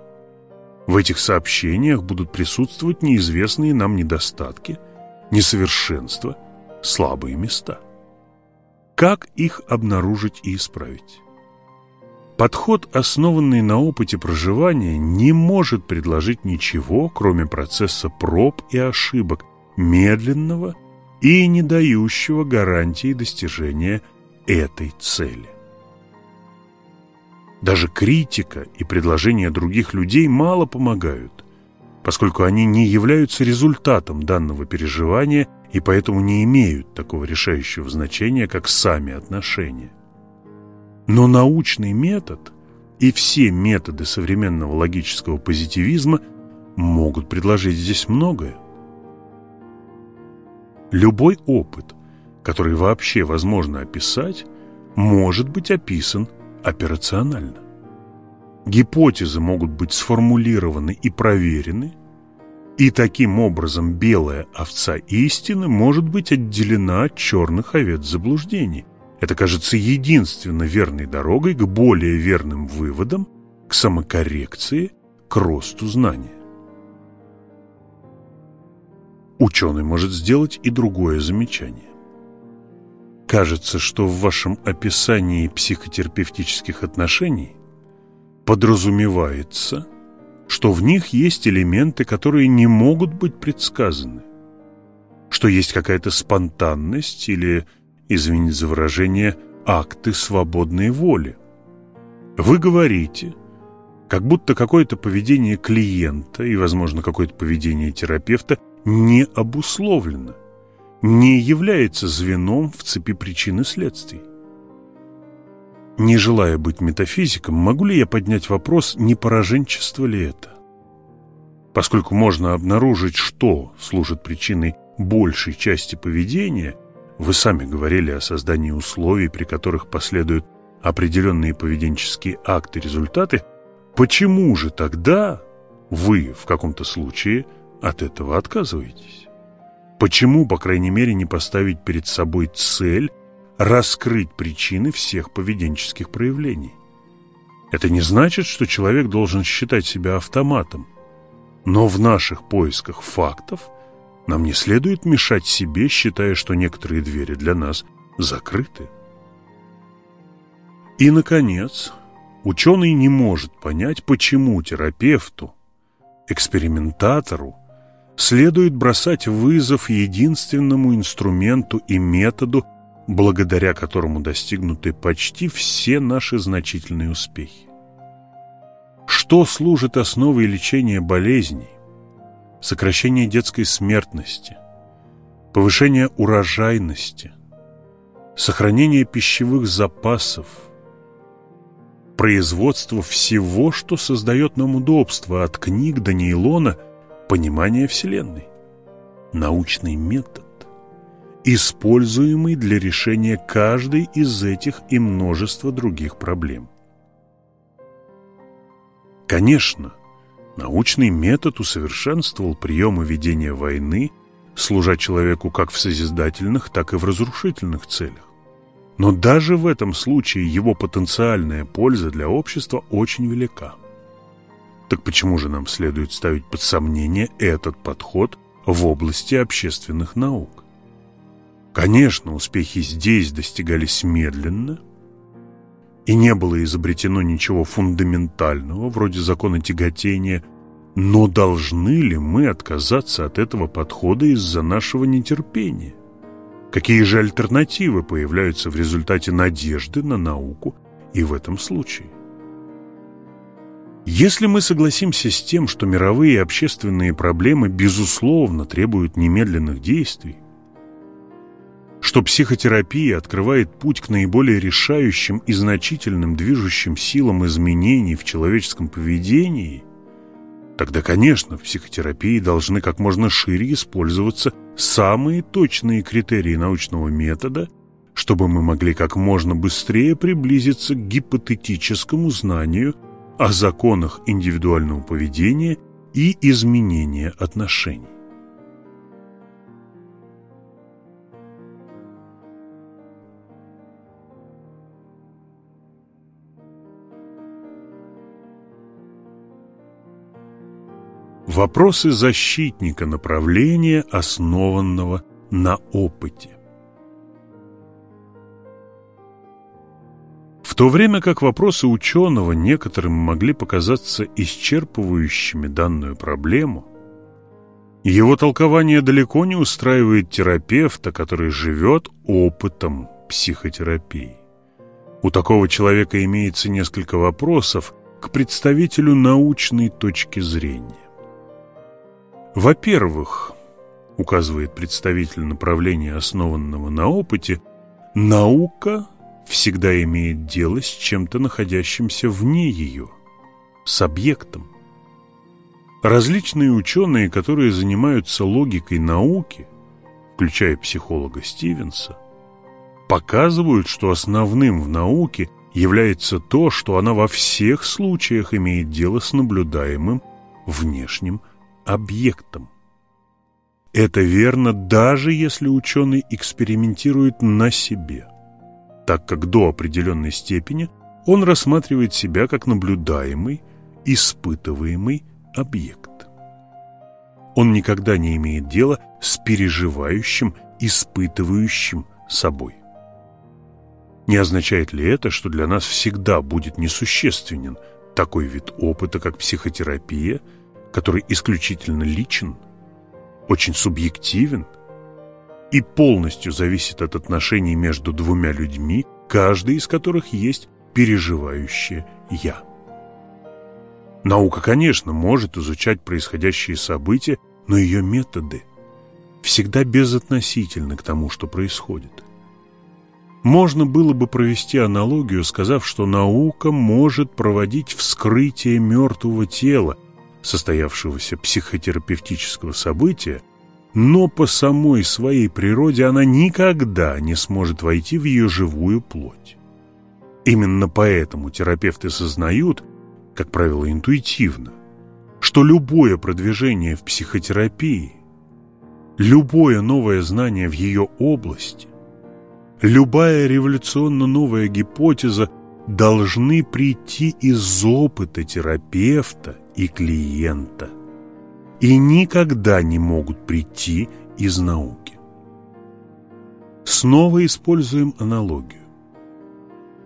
В этих сообщениях будут присутствовать неизвестные нам недостатки, несовершенства, слабые места. Как их обнаружить и исправить? Подход, основанный на опыте проживания, не может предложить ничего, кроме процесса проб и ошибок, медленного и не дающего гарантии достижения этой цели. Даже критика и предложения других людей мало помогают, поскольку они не являются результатом данного переживания и поэтому не имеют такого решающего значения, как сами отношения. Но научный метод и все методы современного логического позитивизма могут предложить здесь многое. Любой опыт, который вообще возможно описать, может быть описан операционально. Гипотезы могут быть сформулированы и проверены, и таким образом белая овца истины может быть отделена от черных овец заблуждений, это кажется единственно верной дорогой к более верным выводам, к самокоррекции, к росту знания. Ученый может сделать и другое замечание. Кажется, что в вашем описании психотерапевтических отношений подразумевается, что в них есть элементы, которые не могут быть предсказаны, что есть какая-то спонтанность или, извините за выражение, акты свободной воли. Вы говорите, как будто какое-то поведение клиента и, возможно, какое-то поведение терапевта не обусловлено, не является звеном в цепи причин и следствий. Не желая быть метафизиком, могу ли я поднять вопрос, не пораженчество ли это? Поскольку можно обнаружить, что служит причиной большей части поведения, вы сами говорили о создании условий, при которых последуют определенные поведенческие акты, результаты, почему же тогда вы в каком-то случае от этого отказываетесь? Почему, по крайней мере, не поставить перед собой цель раскрыть причины всех поведенческих проявлений? Это не значит, что человек должен считать себя автоматом. Но в наших поисках фактов нам не следует мешать себе, считая, что некоторые двери для нас закрыты. И, наконец, ученый не может понять, почему терапевту, экспериментатору, следует бросать вызов единственному инструменту и методу, благодаря которому достигнуты почти все наши значительные успехи. Что служит основой лечения болезней, сокращения детской смертности, повышения урожайности, сохранения пищевых запасов – производство всего, что создает нам удобство, от книг до нейлона, понимание Вселенной. Научный метод, используемый для решения каждой из этих и множества других проблем. Конечно, научный метод усовершенствовал приемы ведения войны, служа человеку как в созидательных, так и в разрушительных целях. Но даже в этом случае его потенциальная польза для общества очень велика. Так почему же нам следует ставить под сомнение этот подход в области общественных наук? Конечно, успехи здесь достигались медленно, и не было изобретено ничего фундаментального, вроде закона тяготения, но должны ли мы отказаться от этого подхода из-за нашего нетерпения? Какие же альтернативы появляются в результате надежды на науку и в этом случае? Если мы согласимся с тем, что мировые общественные проблемы безусловно требуют немедленных действий, что психотерапия открывает путь к наиболее решающим и значительным движущим силам изменений в человеческом поведении, тогда, конечно, в психотерапии должны как можно шире использоваться самые точные критерии научного метода, чтобы мы могли как можно быстрее приблизиться к гипотетическому знанию о законах индивидуального поведения и изменения отношений. Вопросы защитника направления, основанного на опыте. В то время как вопросы ученого некоторым могли показаться исчерпывающими данную проблему, его толкование далеко не устраивает терапевта, который живет опытом психотерапии. У такого человека имеется несколько вопросов к представителю научной точки зрения. Во-первых, указывает представитель направления, основанного на опыте, наука всегда имеет дело с чем-то находящимся вне ее, с объектом. Различные ученые, которые занимаются логикой науки, включая психолога Стивенса, показывают, что основным в науке является то, что она во всех случаях имеет дело с наблюдаемым внешним объектом. Это верно даже если ученый экспериментирует на себе, так как до определенной степени он рассматривает себя как наблюдаемый, испытываемый объект. Он никогда не имеет дела с переживающим, испытывающим собой. Не означает ли это, что для нас всегда будет несущественен такой вид опыта, как психотерапия, который исключительно личен, очень субъективен и полностью зависит от отношений между двумя людьми, каждый из которых есть переживающее «я». Наука, конечно, может изучать происходящие события, но ее методы всегда безотносительны к тому, что происходит. Можно было бы провести аналогию, сказав, что наука может проводить вскрытие мертвого тела, состоявшегося психотерапевтического события, но по самой своей природе она никогда не сможет войти в ее живую плоть. Именно поэтому терапевты сознают, как правило, интуитивно, что любое продвижение в психотерапии, любое новое знание в ее области Любая революционно новая гипотеза должны прийти из опыта терапевта и клиента и никогда не могут прийти из науки. Снова используем аналогию.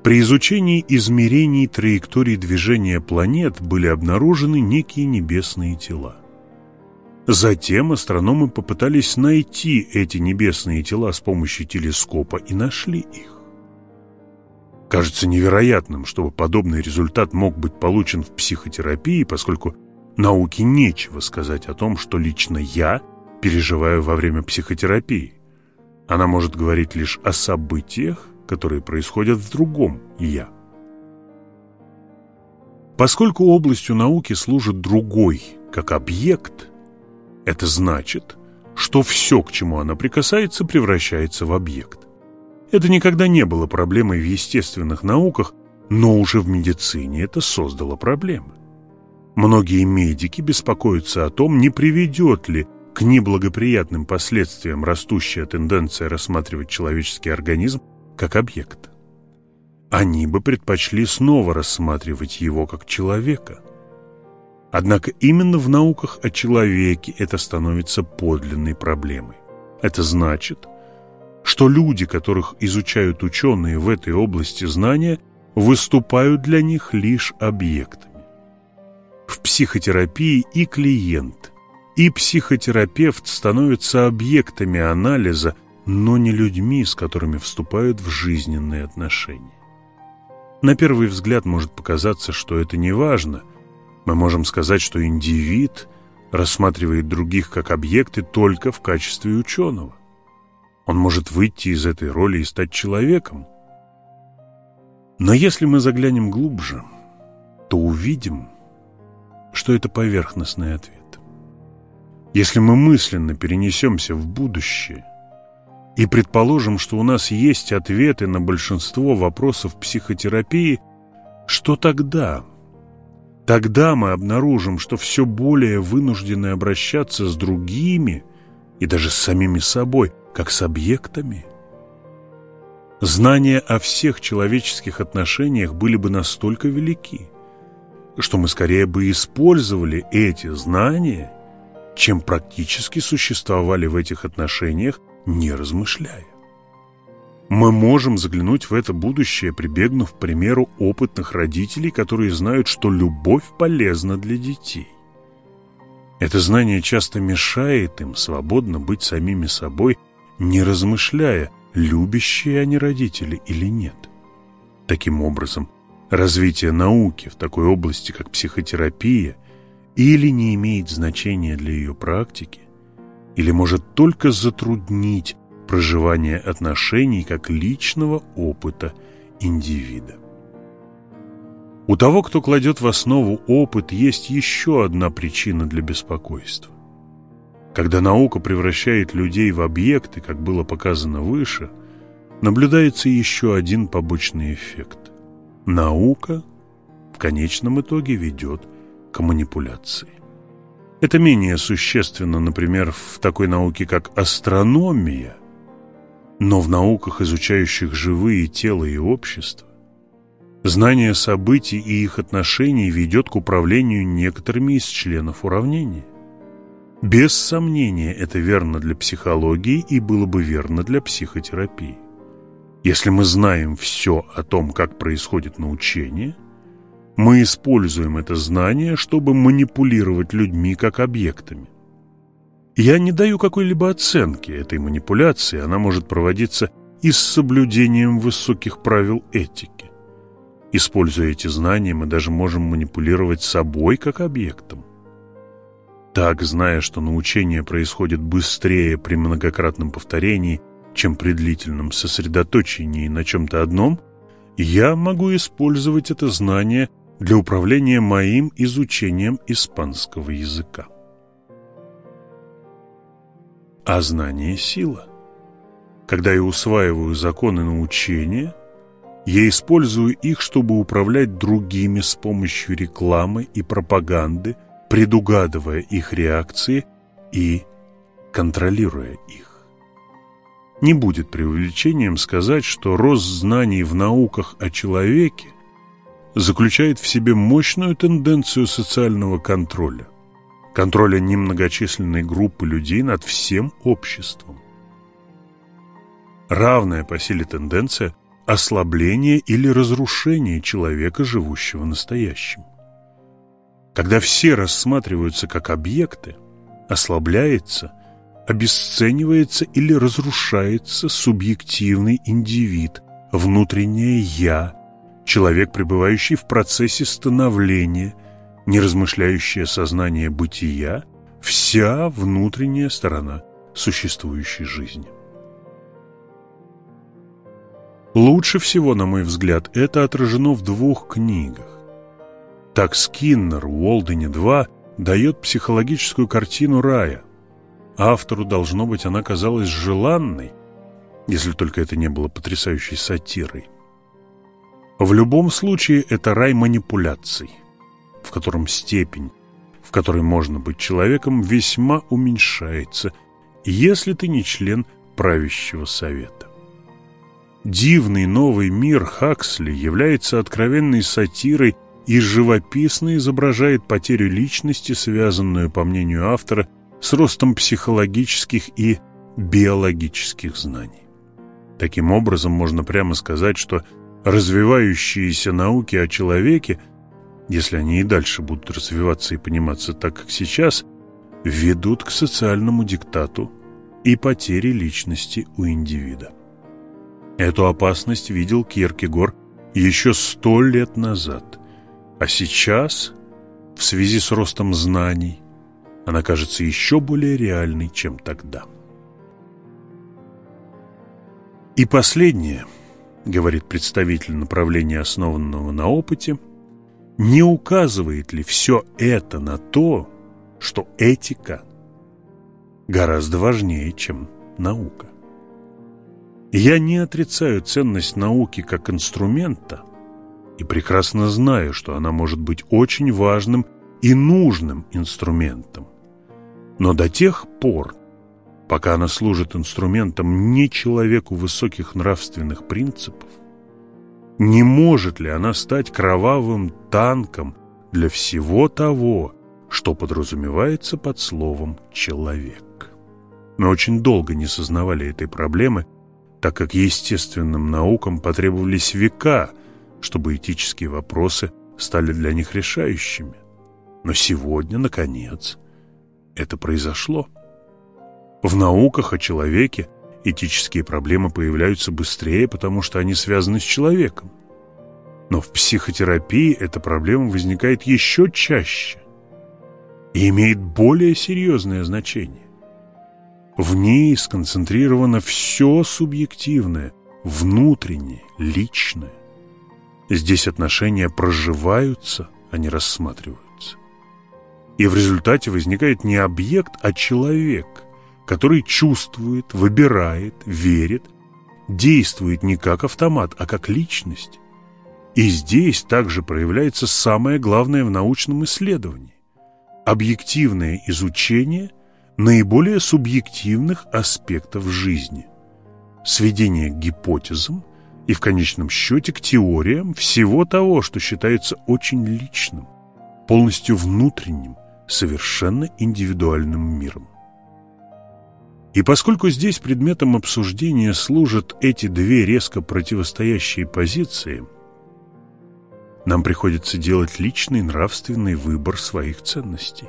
При изучении измерений траекторий движения планет были обнаружены некие небесные тела. Затем астрономы попытались найти эти небесные тела с помощью телескопа и нашли их. Кажется невероятным, чтобы подобный результат мог быть получен в психотерапии, поскольку науке нечего сказать о том, что лично я переживаю во время психотерапии. Она может говорить лишь о событиях, которые происходят в другом «я». Поскольку областью науки служит другой, как объект – это значит, что все, к чему она прикасается, превращается в объект. Это никогда не было проблемой в естественных науках, но уже в медицине это создало проблемы. Многие медики беспокоятся о том, не приведет ли к неблагоприятным последствиям растущая тенденция рассматривать человеческий организм как объект. Они бы предпочли снова рассматривать его как человека – Однако именно в науках о человеке это становится подлинной проблемой. Это значит, что люди, которых изучают ученые в этой области знания, выступают для них лишь объектами. В психотерапии и клиент, и психотерапевт становятся объектами анализа, но не людьми, с которыми вступают в жизненные отношения. На первый взгляд может показаться, что это не важно – мы можем сказать, что индивид рассматривает других как объекты только в качестве ученого. Он может выйти из этой роли и стать человеком. Но если мы заглянем глубже, то увидим, что это поверхностный ответ. Если мы мысленно перенесемся в будущее и предположим, что у нас есть ответы на большинство вопросов психотерапии, что тогда – Тогда мы обнаружим, что все более вынуждены обращаться с другими и даже с самими собой, как с объектами. Знания о всех человеческих отношениях были бы настолько велики, что мы скорее бы использовали эти знания, чем практически существовали в этих отношениях, не размышляя. Мы можем заглянуть в это будущее, прибегнув к примеру опытных родителей, которые знают, что любовь полезна для детей. Это знание часто мешает им свободно быть самими собой, не размышляя, любящие они родители или нет. Таким образом, развитие науки в такой области, как психотерапия, или не имеет значения для ее практики, или может только затруднить проживания отношений как личного опыта индивида. У того, кто кладет в основу опыт, есть еще одна причина для беспокойства. Когда наука превращает людей в объекты, как было показано выше, наблюдается еще один побочный эффект. Наука в конечном итоге ведет к манипуляции. Это менее существенно, например, в такой науке, как астрономия – но в науках, изучающих живые тела и общество, знание событий и их отношений ведет к управлению некоторыми из членов уравнения. Без сомнения, это верно для психологии и было бы верно для психотерапии. Если мы знаем все о том, как происходит научение, мы используем это знание, чтобы манипулировать людьми как объектами. Я не даю какой-либо оценки этой манипуляции, она может проводиться и с соблюдением высоких правил этики. Используя эти знания, мы даже можем манипулировать собой как объектом. Так, зная, что научение происходит быстрее при многократном повторении, чем при длительном сосредоточении на чем-то одном, я могу использовать это знание для управления моим изучением испанского языка. А знание – сила. Когда я усваиваю законы научения, я использую их, чтобы управлять другими с помощью рекламы и пропаганды, предугадывая их реакции и контролируя их. Не будет преувеличением сказать, что рост знаний в науках о человеке заключает в себе мощную тенденцию социального контроля, контроля немногочисленной группы людей над всем обществом. Равная по силе тенденция – ослабление или разрушение человека, живущего настоящим. Когда все рассматриваются как объекты, ослабляется, обесценивается или разрушается субъективный индивид, внутреннее «я», человек, пребывающий в процессе становления, неразмышляющее сознание бытия, вся внутренняя сторона существующей жизни. Лучше всего, на мой взгляд, это отражено в двух книгах. Так Скиннер в Уолдене 2 дает психологическую картину рая. Автору, должно быть, она казалась желанной, если только это не было потрясающей сатирой. В любом случае, это рай манипуляций, в котором степень, в которой можно быть человеком, весьма уменьшается, если ты не член правящего совета. Дивный новый мир Хаксли является откровенной сатирой и живописно изображает потерю личности, связанную, по мнению автора, с ростом психологических и биологических знаний. Таким образом, можно прямо сказать, что развивающиеся науки о человеке, если они и дальше будут развиваться и пониматься так, как сейчас, ведут к социальному диктату и потере личности у индивида. Эту опасность видел Киркегор еще сто лет назад – а сейчас, в связи с ростом знаний, она кажется еще более реальной, чем тогда. И последнее, говорит представитель направления, основанного на опыте, не указывает ли все это на то, что этика гораздо важнее, чем наука. Я не отрицаю ценность науки как инструмента, и прекрасно знаю, что она может быть очень важным и нужным инструментом. Но до тех пор, пока она служит инструментом не человеку высоких нравственных принципов, не может ли она стать кровавым танком для всего того, что подразумевается под словом «человек». Мы очень долго не сознавали этой проблемы, так как естественным наукам потребовались века – чтобы этические вопросы стали для них решающими. Но сегодня, наконец, это произошло. В науках о человеке этические проблемы появляются быстрее, потому что они связаны с человеком. Но в психотерапии эта проблема возникает еще чаще и имеет более серьезное значение. В ней сконцентрировано все субъективное, внутреннее, личное. Здесь отношения проживаются, а не рассматриваются. И в результате возникает не объект, а человек, который чувствует, выбирает, верит, действует не как автомат, а как личность. И здесь также проявляется самое главное в научном исследовании – объективное изучение наиболее субъективных аспектов жизни, сведение к гипотезам – и в конечном счете к теориям всего того, что считается очень личным, полностью внутренним, совершенно индивидуальным миром. И поскольку здесь предметом обсуждения служат эти две резко противостоящие позиции, нам приходится делать личный нравственный выбор своих ценностей.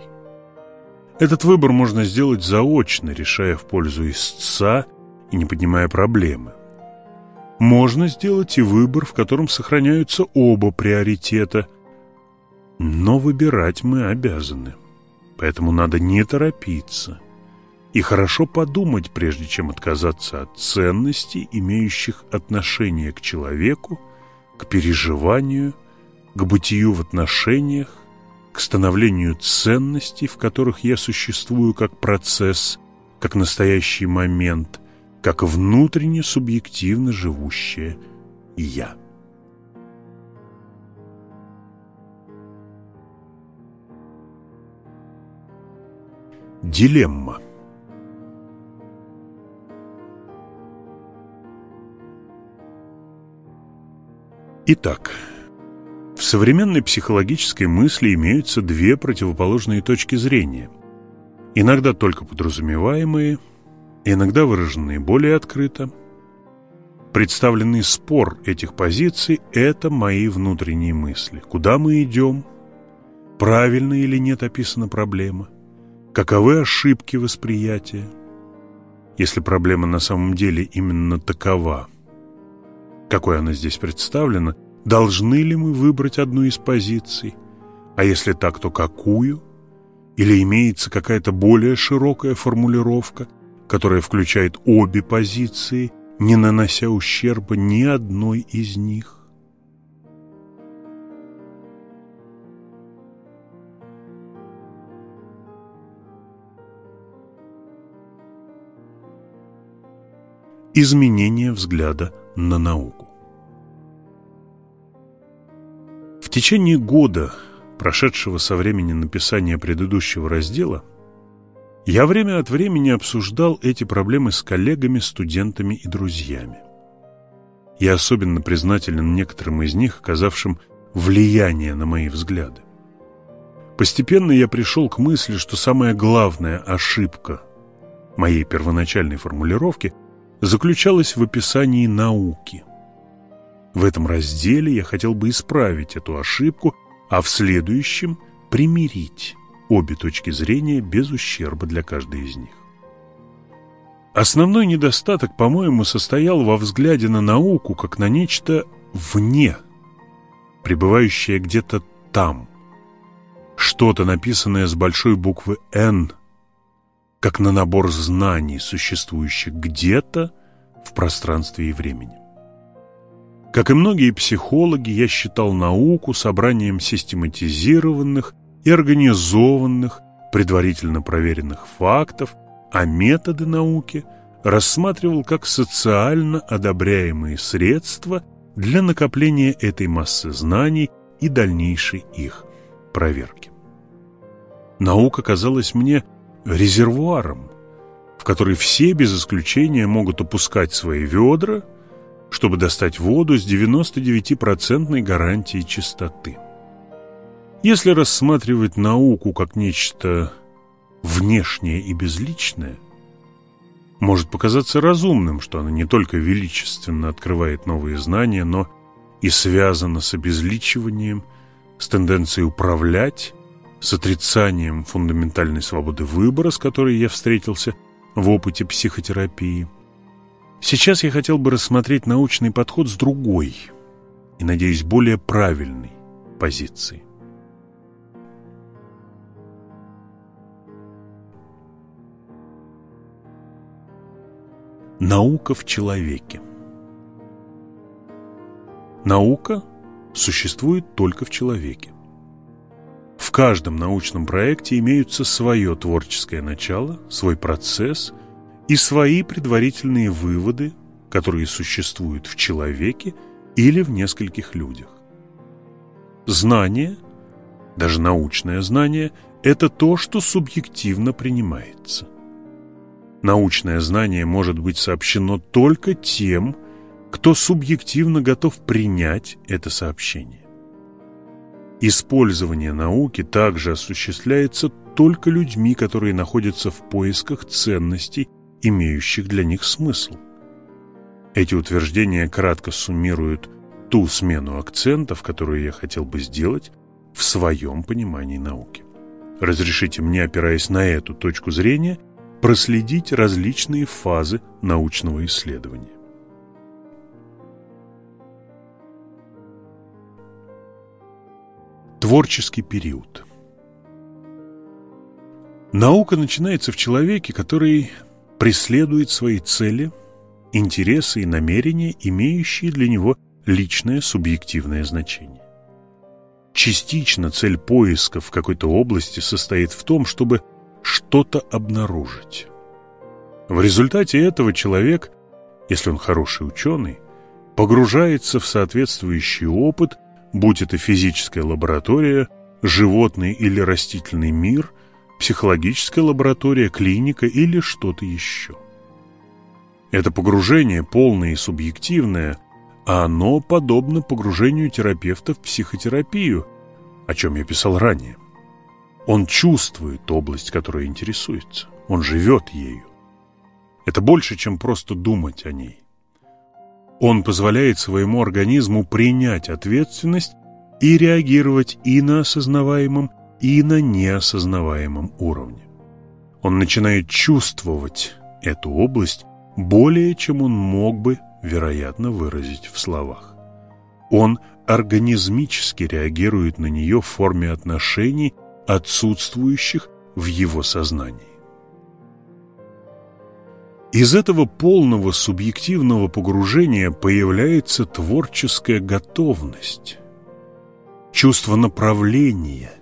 Этот выбор можно сделать заочно, решая в пользу истца и не поднимая проблемы. Можно сделать и выбор, в котором сохраняются оба приоритета, но выбирать мы обязаны. Поэтому надо не торопиться и хорошо подумать, прежде чем отказаться от ценностей, имеющих отношение к человеку, к переживанию, к бытию в отношениях, к становлению ценностей, в которых я существую как процесс, как настоящий момент, как внутренне субъективно живущее «я». Дилемма Итак, в современной психологической мысли имеются две противоположные точки зрения, иногда только подразумеваемые, иногда выраженные более открыто. Представленный спор этих позиций – это мои внутренние мысли. Куда мы идем? Правильно или нет описана проблема? Каковы ошибки восприятия? Если проблема на самом деле именно такова – какой она здесь представлена, должны ли мы выбрать одну из позиций, а если так, то какую? Или имеется какая-то более широкая формулировка, которая включает обе позиции, не нанося ущерба ни одной из них? Изменение взгляда на науку. В течение года, прошедшего со времени написания предыдущего раздела, я время от времени обсуждал эти проблемы с коллегами, студентами и друзьями. Я особенно признателен некоторым из них, оказавшим влияние на мои взгляды. Постепенно я пришел к мысли, что самая главная ошибка моей первоначальной формулировки – заключалась в описании науки. В этом разделе я хотел бы исправить эту ошибку, а в следующем примирить обе точки зрения без ущерба для каждой из них. Основной недостаток, по-моему, состоял во взгляде на науку как на нечто вне, пребывающее где-то там. Что-то, написанное с большой буквы «Н», как на набор знаний, существующих где-то в пространстве и времени. Как и многие психологи, я считал науку собранием систематизированных и организованных, предварительно проверенных фактов, а методы науки рассматривал как социально одобряемые средства для накопления этой массы знаний и дальнейшей их проверки. Наука казалась мне резервуаром, в который все без исключения могут опускать свои ведра, чтобы достать воду с 99% гарантией чистоты. Если рассматривать науку как нечто внешнее и безличное, может показаться разумным, что она не только величественно открывает новые знания, но и связана с обезличиванием, с тенденцией управлять, с отрицанием фундаментальной свободы выбора, с которой я встретился в опыте психотерапии. Сейчас я хотел бы рассмотреть научный подход с другой и, надеюсь, более правильной позиции. Наука в человеке Наука существует только в человеке. В каждом научном проекте имеются свое творческое начало, свой процесс и свои предварительные выводы, которые существуют в человеке или в нескольких людях. Знание, даже научное знание, это то, что субъективно принимается. Научное знание может быть сообщено только тем, кто субъективно готов принять это сообщение. Использование науки также осуществляется только людьми, которые находятся в поисках ценностей, имеющих для них смысл. Эти утверждения кратко суммируют ту смену акцентов, которую я хотел бы сделать в своем понимании науки. Разрешите мне, опираясь на эту точку зрения, проследить различные фазы научного исследования. Творческий период Наука начинается в человеке, который преследует свои цели, интересы и намерения, имеющие для него личное субъективное значение. Частично цель поиска в какой-то области состоит в том, чтобы что-то обнаружить. В результате этого человек, если он хороший ученый, погружается в соответствующий опыт, будь это физическая лаборатория, животный или растительный мир, психологическая лаборатория, клиника или что-то еще. Это погружение полное и субъективное, а оно подобно погружению терапевта в психотерапию, о чем я писал ранее. Он чувствует область, которой интересуется. Он живет ею. Это больше, чем просто думать о ней. Он позволяет своему организму принять ответственность и реагировать и на осознаваемом, и на неосознаваемом уровне. Он начинает чувствовать эту область более, чем он мог бы, вероятно, выразить в словах. Он организмически реагирует на нее в форме отношений – отсутствующих в его сознании. Из этого полного субъективного погружения появляется творческая готовность, чувство направления,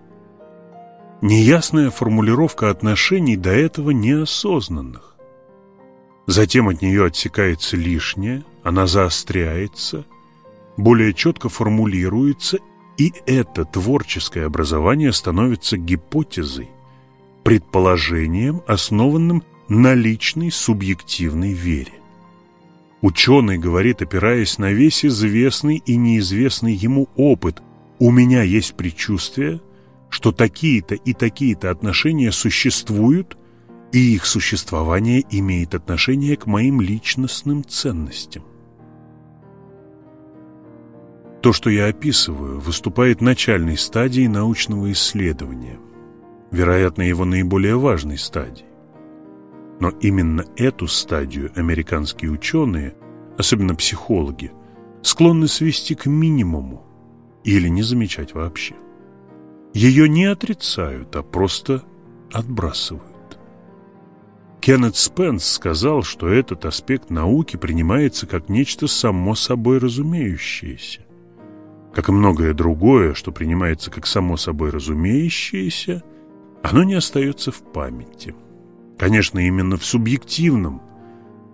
неясная формулировка отношений до этого неосознанных. Затем от нее отсекается лишнее, она заостряется, более четко формулируется и это творческое образование становится гипотезой, предположением, основанным на личной субъективной вере. Ученый говорит, опираясь на весь известный и неизвестный ему опыт, «У меня есть предчувствие, что такие-то и такие-то отношения существуют, и их существование имеет отношение к моим личностным ценностям». То, что я описываю, выступает начальной стадией научного исследования, вероятно, его наиболее важной стадией. Но именно эту стадию американские ученые, особенно психологи, склонны свести к минимуму или не замечать вообще. Ее не отрицают, а просто отбрасывают. Кеннет Спенс сказал, что этот аспект науки принимается как нечто само собой разумеющееся. Как и многое другое, что принимается как само собой разумеющееся, оно не остается в памяти. Конечно, именно в субъективном,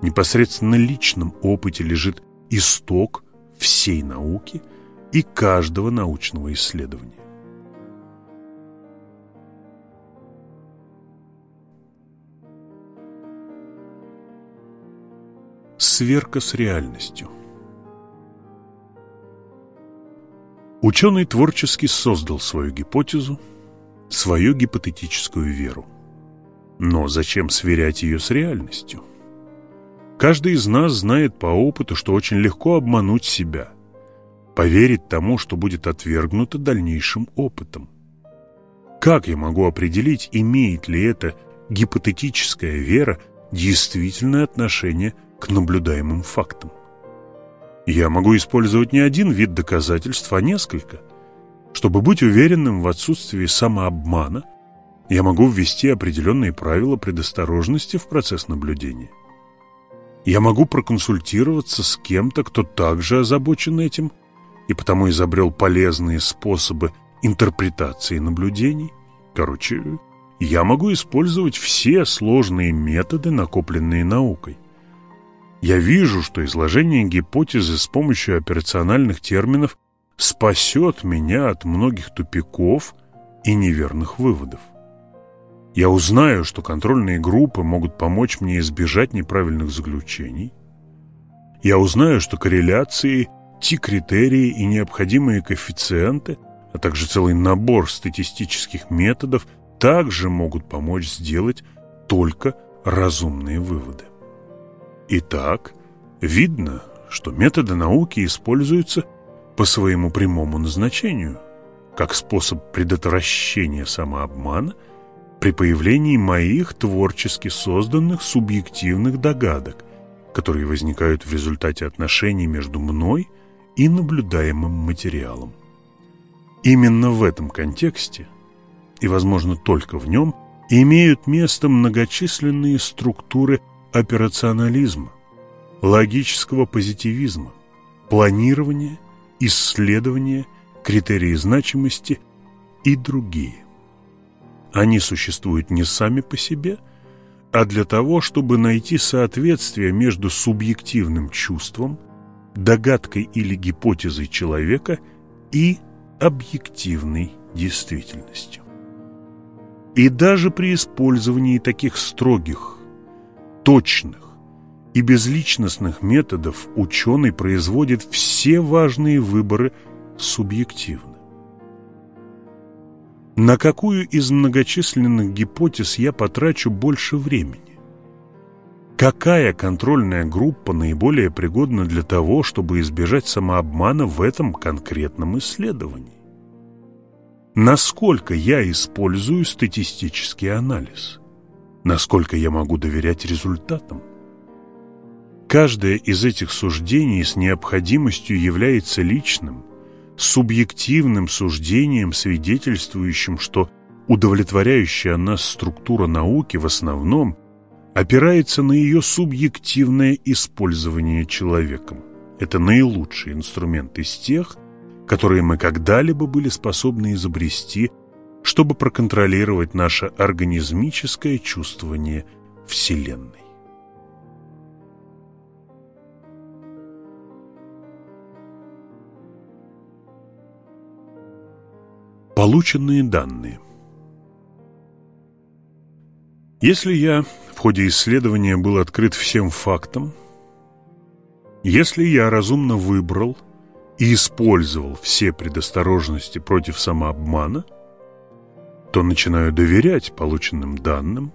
непосредственно личном опыте лежит исток всей науки и каждого научного исследования. Сверка с реальностью – Ученый творчески создал свою гипотезу, свою гипотетическую веру. Но зачем сверять ее с реальностью? Каждый из нас знает по опыту, что очень легко обмануть себя, поверить тому, что будет отвергнуто дальнейшим опытом. Как я могу определить, имеет ли эта гипотетическая вера действительное отношение к наблюдаемым фактам? Я могу использовать не один вид доказательств, а несколько. Чтобы быть уверенным в отсутствии самообмана, я могу ввести определенные правила предосторожности в процесс наблюдения. Я могу проконсультироваться с кем-то, кто также озабочен этим, и потому изобрел полезные способы интерпретации наблюдений. Короче, я могу использовать все сложные методы, накопленные наукой. Я вижу, что изложение гипотезы с помощью операциональных терминов спасет меня от многих тупиков и неверных выводов. Я узнаю, что контрольные группы могут помочь мне избежать неправильных заключений. Я узнаю, что корреляции, T-критерии и необходимые коэффициенты, а также целый набор статистических методов также могут помочь сделать только разумные выводы. Итак, видно, что методы науки используются по своему прямому назначению, как способ предотвращения самообмана при появлении моих творчески созданных субъективных догадок, которые возникают в результате отношений между мной и наблюдаемым материалом. Именно в этом контексте, и, возможно, только в нем, имеют место многочисленные структуры операционализма, логического позитивизма, планирования, исследования, критерии значимости и другие. Они существуют не сами по себе, а для того, чтобы найти соответствие между субъективным чувством, догадкой или гипотезой человека и объективной действительностью. И даже при использовании таких строгих, точных и безличностных методов ученый производит все важные выборы субъективно. На какую из многочисленных гипотез я потрачу больше времени? Какая контрольная группа наиболее пригодна для того, чтобы избежать самообмана в этом конкретном исследовании? Насколько я использую статистический анализ? Насколько я могу доверять результатам? Каждое из этих суждений с необходимостью является личным, субъективным суждением, свидетельствующим, что удовлетворяющая нас структура науки в основном опирается на ее субъективное использование человеком. Это наилучший инструмент из тех, которые мы когда-либо были способны изобрести, чтобы проконтролировать наше организмическое чувствование Вселенной. Полученные данные Если я в ходе исследования был открыт всем фактам, если я разумно выбрал и использовал все предосторожности против самообмана, то начинаю доверять полученным данным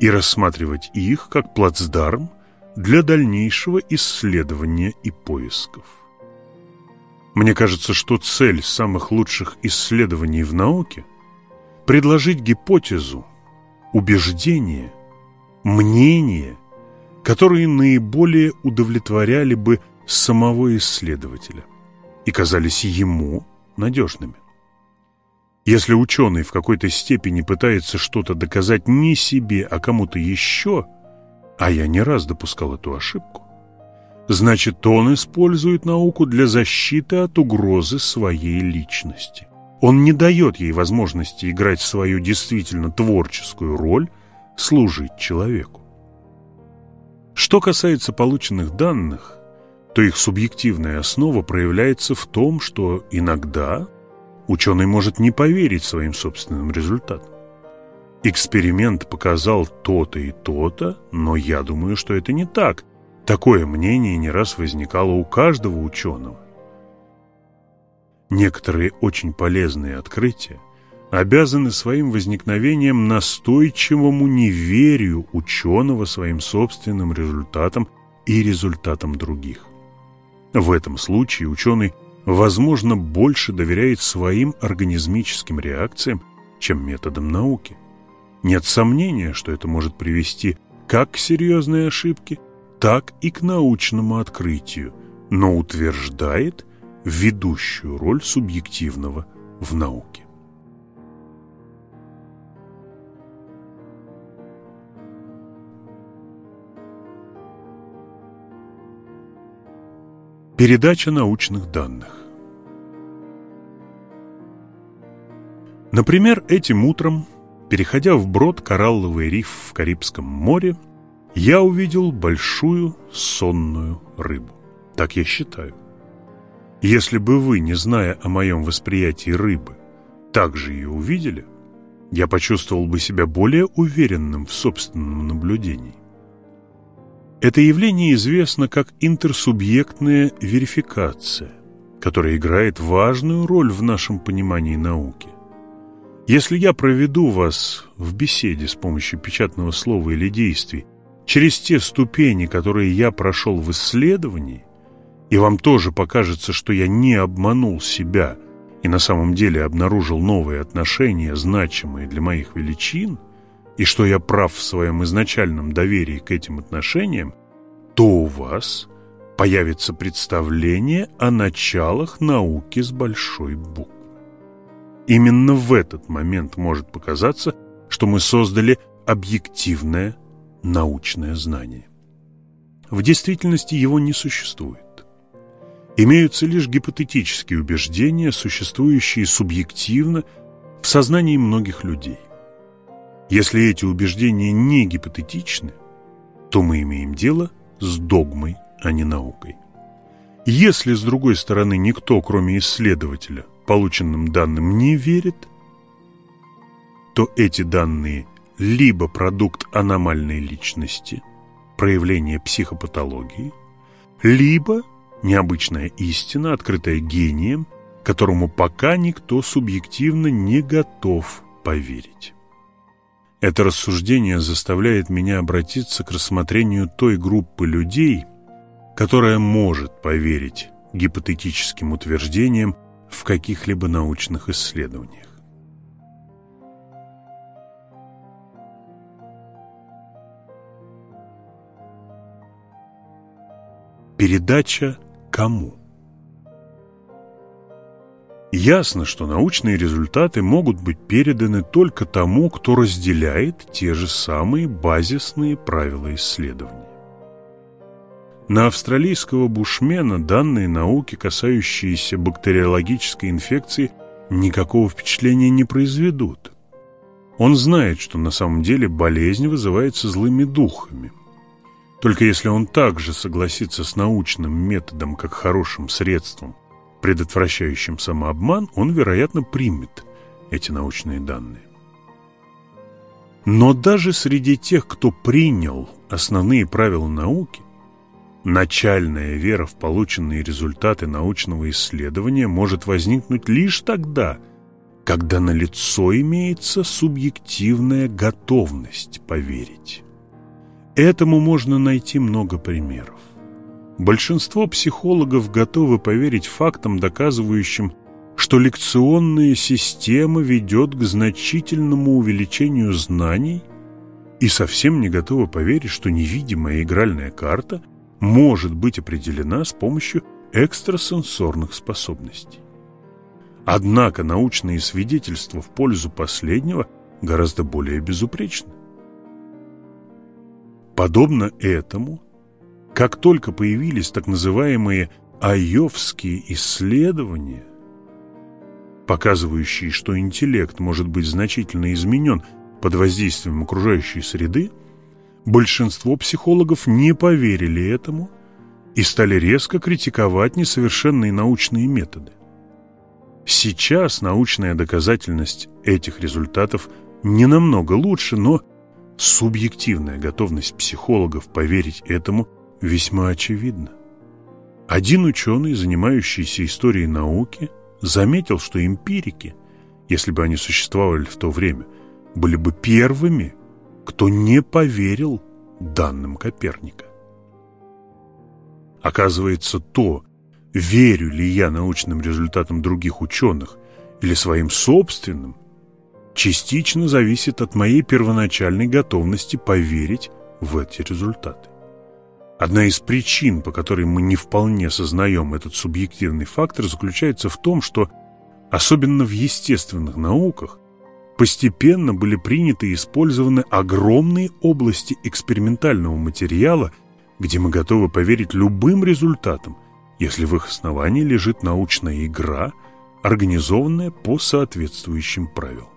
и рассматривать их как плацдарм для дальнейшего исследования и поисков. Мне кажется, что цель самых лучших исследований в науке – предложить гипотезу, убеждение, мнение, которые наиболее удовлетворяли бы самого исследователя и казались ему надежными. Если ученый в какой-то степени пытается что-то доказать не себе, а кому-то еще, а я не раз допускал эту ошибку, значит, он использует науку для защиты от угрозы своей личности. Он не дает ей возможности играть свою действительно творческую роль, служить человеку. Что касается полученных данных, то их субъективная основа проявляется в том, что иногда ученый может не поверить своим собственным результатам. Эксперимент показал то-то и то-то, но я думаю, что это не так – Такое мнение не раз возникало у каждого ученого. Некоторые очень полезные открытия обязаны своим возникновением настойчивому неверию ученого своим собственным результатам и результатам других. В этом случае ученый, возможно, больше доверяет своим организмическим реакциям, чем методам науки. Нет сомнения, что это может привести как к серьезной ошибке, так и к научному открытию, но утверждает ведущую роль субъективного в науке. Передача научных данных Например, этим утром, переходя вброд коралловый риф в Карибском море, я увидел большую сонную рыбу. Так я считаю. Если бы вы, не зная о моем восприятии рыбы, также ее увидели, я почувствовал бы себя более уверенным в собственном наблюдении. Это явление известно как интерсубъектная верификация, которая играет важную роль в нашем понимании науки. Если я проведу вас в беседе с помощью печатного слова или действий через те ступени, которые я прошел в исследовании, и вам тоже покажется, что я не обманул себя и на самом деле обнаружил новые отношения, значимые для моих величин, и что я прав в своем изначальном доверии к этим отношениям, то у вас появится представление о началах науки с большой буквы. Именно в этот момент может показаться, что мы создали объективное научное знание. В действительности его не существует. Имеются лишь гипотетические убеждения, существующие субъективно в сознании многих людей. Если эти убеждения не гипотетичны, то мы имеем дело с догмой, а не наукой. Если, с другой стороны, никто, кроме исследователя, полученным данным не верит, то эти данные либо продукт аномальной личности, проявление психопатологии, либо необычная истина, открытая гением, которому пока никто субъективно не готов поверить. Это рассуждение заставляет меня обратиться к рассмотрению той группы людей, которая может поверить гипотетическим утверждениям в каких-либо научных исследованиях. Передача кому? Ясно, что научные результаты могут быть переданы только тому, кто разделяет те же самые базисные правила исследования. На австралийского бушмена данные науки, касающиеся бактериологической инфекции, никакого впечатления не произведут. Он знает, что на самом деле болезнь вызывается злыми духами. Только если он также согласится с научным методом как хорошим средством, предотвращающим самообман, он, вероятно, примет эти научные данные. Но даже среди тех, кто принял основные правила науки, Начальная вера в полученные результаты научного исследования может возникнуть лишь тогда, когда на лицо имеется субъективная готовность поверить. Этому можно найти много примеров. Большинство психологов готовы поверить фактам, доказывающим, что лекционная система ведет к значительному увеличению знаний и совсем не готовы поверить, что невидимая игральная карта – может быть определена с помощью экстрасенсорных способностей. Однако научные свидетельства в пользу последнего гораздо более безупречны. Подобно этому, как только появились так называемые айовские исследования, показывающие, что интеллект может быть значительно изменен под воздействием окружающей среды, Большинство психологов не поверили этому и стали резко критиковать несовершенные научные методы. Сейчас научная доказательность этих результатов не намного лучше, но субъективная готовность психологов поверить этому весьма очевидна. Один ученый, занимающийся историей науки, заметил, что эмпирики, если бы они существовали в то время, были бы первыми, кто не поверил данным Коперника. Оказывается, то, верю ли я научным результатам других ученых или своим собственным, частично зависит от моей первоначальной готовности поверить в эти результаты. Одна из причин, по которой мы не вполне сознаем этот субъективный фактор, заключается в том, что, особенно в естественных науках, постепенно были приняты и использованы огромные области экспериментального материала, где мы готовы поверить любым результатам, если в их основании лежит научная игра, организованная по соответствующим правилам.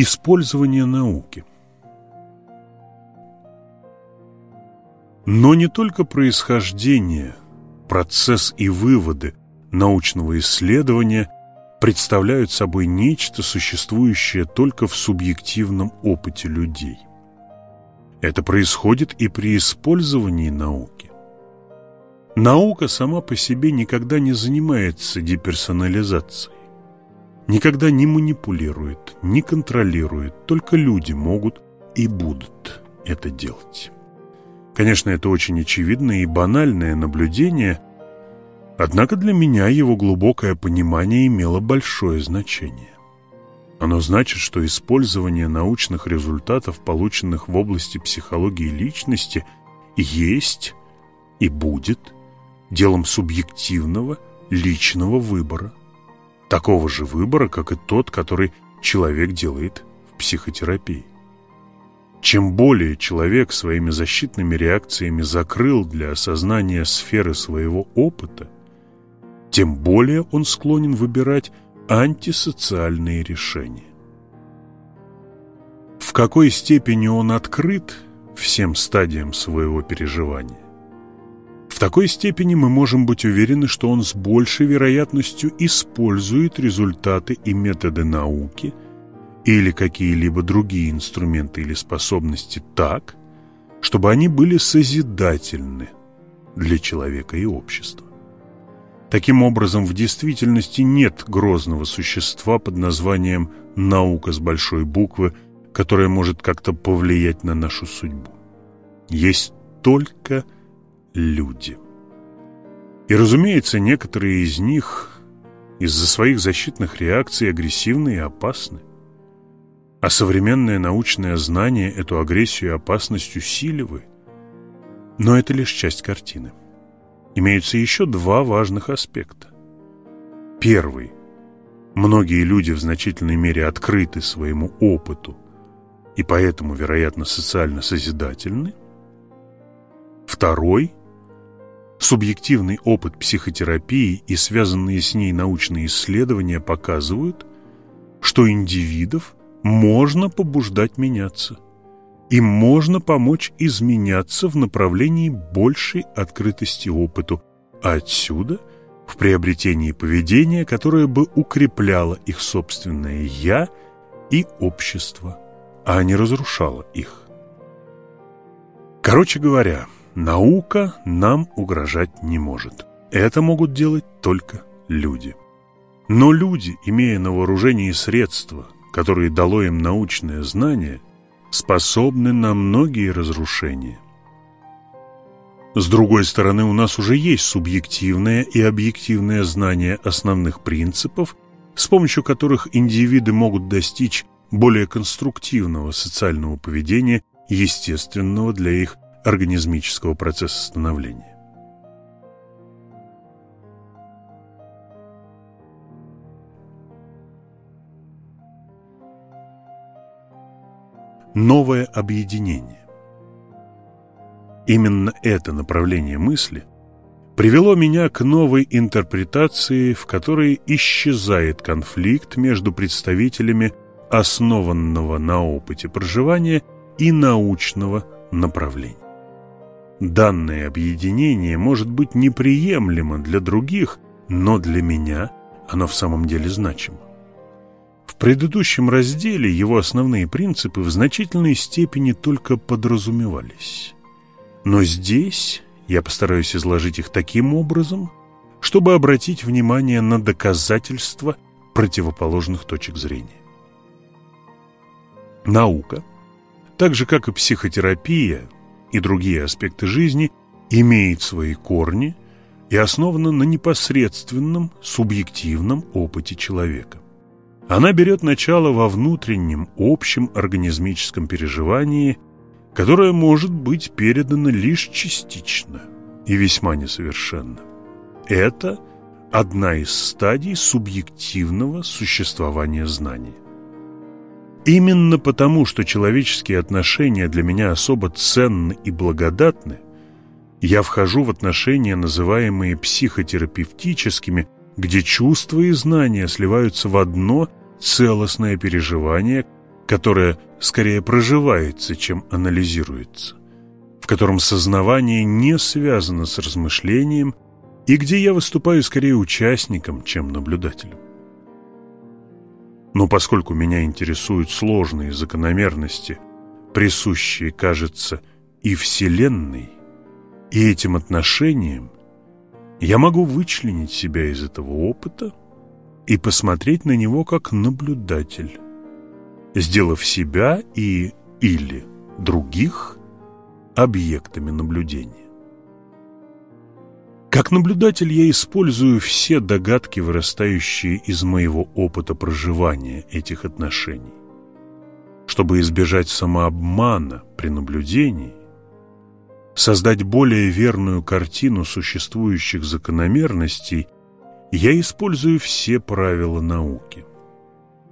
Использование науки – Но не только происхождение, процесс и выводы научного исследования представляют собой нечто, существующее только в субъективном опыте людей. Это происходит и при использовании науки. Наука сама по себе никогда не занимается деперсонализацией, никогда не манипулирует, не контролирует, только люди могут и будут это делать. Конечно, это очень очевидное и банальное наблюдение, однако для меня его глубокое понимание имело большое значение. Оно значит, что использование научных результатов, полученных в области психологии личности, есть и будет делом субъективного личного выбора. Такого же выбора, как и тот, который человек делает в психотерапии. Чем более человек своими защитными реакциями закрыл для осознания сферы своего опыта, тем более он склонен выбирать антисоциальные решения. В какой степени он открыт всем стадиям своего переживания? В такой степени мы можем быть уверены, что он с большей вероятностью использует результаты и методы науки – или какие-либо другие инструменты или способности так, чтобы они были созидательны для человека и общества. Таким образом, в действительности нет грозного существа под названием «наука» с большой буквы, которая может как-то повлиять на нашу судьбу. Есть только люди. И, разумеется, некоторые из них из-за своих защитных реакций агрессивны и опасны. А современное научное знание эту агрессию и опасность усиливает. Но это лишь часть картины. Имеются еще два важных аспекта. Первый. Многие люди в значительной мере открыты своему опыту и поэтому, вероятно, социально созидательны. Второй. Субъективный опыт психотерапии и связанные с ней научные исследования показывают, что индивидов можно побуждать меняться. Им можно помочь изменяться в направлении большей открытости опыту, а отсюда в приобретении поведения, которое бы укрепляло их собственное «я» и общество, а не разрушало их. Короче говоря, наука нам угрожать не может. Это могут делать только люди. Но люди, имея на вооружении средства, которые дало им научное знание, способны на многие разрушения. С другой стороны, у нас уже есть субъективное и объективное знание основных принципов, с помощью которых индивиды могут достичь более конструктивного социального поведения, естественного для их организмического процесса становления. новое объединение. Именно это направление мысли привело меня к новой интерпретации, в которой исчезает конфликт между представителями основанного на опыте проживания и научного направления. Данное объединение может быть неприемлемо для других, но для меня оно в самом деле значимо. В предыдущем разделе его основные принципы в значительной степени только подразумевались. Но здесь я постараюсь изложить их таким образом, чтобы обратить внимание на доказательства противоположных точек зрения. Наука, так же как и психотерапия и другие аспекты жизни, имеет свои корни и основана на непосредственном субъективном опыте человека. Она берет начало во внутреннем, общем организмическом переживании, которое может быть передано лишь частично и весьма несовершенно. Это одна из стадий субъективного существования знания. Именно потому, что человеческие отношения для меня особо ценны и благодатны, я вхожу в отношения, называемые психотерапевтическими, где чувства и знания сливаются в одно целостное переживание, которое скорее проживается, чем анализируется, в котором сознавание не связано с размышлением и где я выступаю скорее участником, чем наблюдателем. Но поскольку меня интересуют сложные закономерности, присущие, кажется, и Вселенной, и этим отношениям, Я могу вычленить себя из этого опыта и посмотреть на него как наблюдатель, сделав себя и или других объектами наблюдения. Как наблюдатель я использую все догадки, вырастающие из моего опыта проживания этих отношений. Чтобы избежать самообмана при наблюдении, создать более верную картину существующих закономерностей, я использую все правила науки.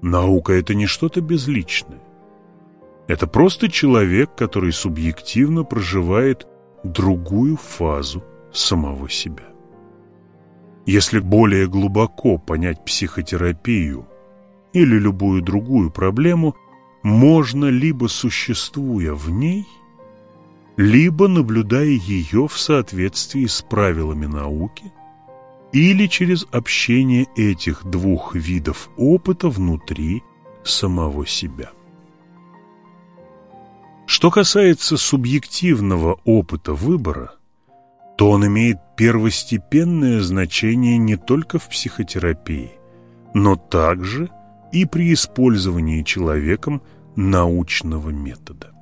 Наука – это не что-то безличное. Это просто человек, который субъективно проживает другую фазу самого себя. Если более глубоко понять психотерапию или любую другую проблему, можно либо существуя в ней, либо наблюдая ее в соответствии с правилами науки, или через общение этих двух видов опыта внутри самого себя. Что касается субъективного опыта выбора, то он имеет первостепенное значение не только в психотерапии, но также и при использовании человеком научного метода.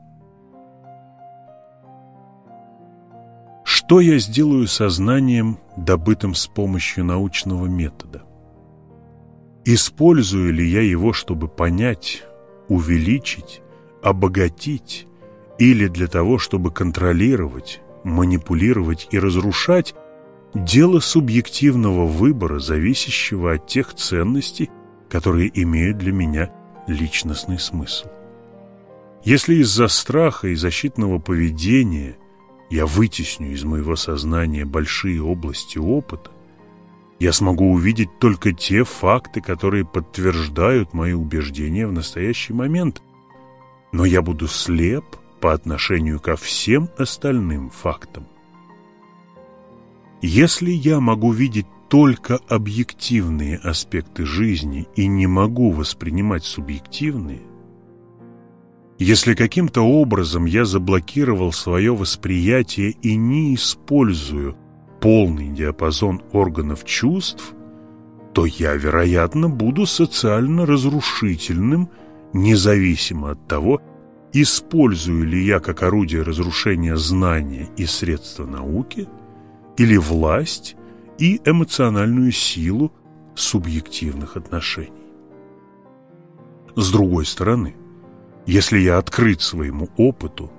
Что я сделаю со знанием, добытым с помощью научного метода? Использую ли я его, чтобы понять, увеличить, обогатить или для того, чтобы контролировать, манипулировать и разрушать дело субъективного выбора, зависящего от тех ценностей, которые имеют для меня личностный смысл. Если из-за страха и защитного поведения я вытесню из моего сознания большие области опыта, я смогу увидеть только те факты, которые подтверждают мои убеждения в настоящий момент, но я буду слеп – по отношению ко всем остальным фактам. Если я могу видеть только объективные аспекты жизни и не могу воспринимать субъективные, если каким-то образом я заблокировал свое восприятие и не использую полный диапазон органов чувств, то я, вероятно, буду социально разрушительным, независимо от того, использую ли я как орудие разрушения знания и средства науки, или власть и эмоциональную силу субъективных отношений. С другой стороны, если я открыт своему опыту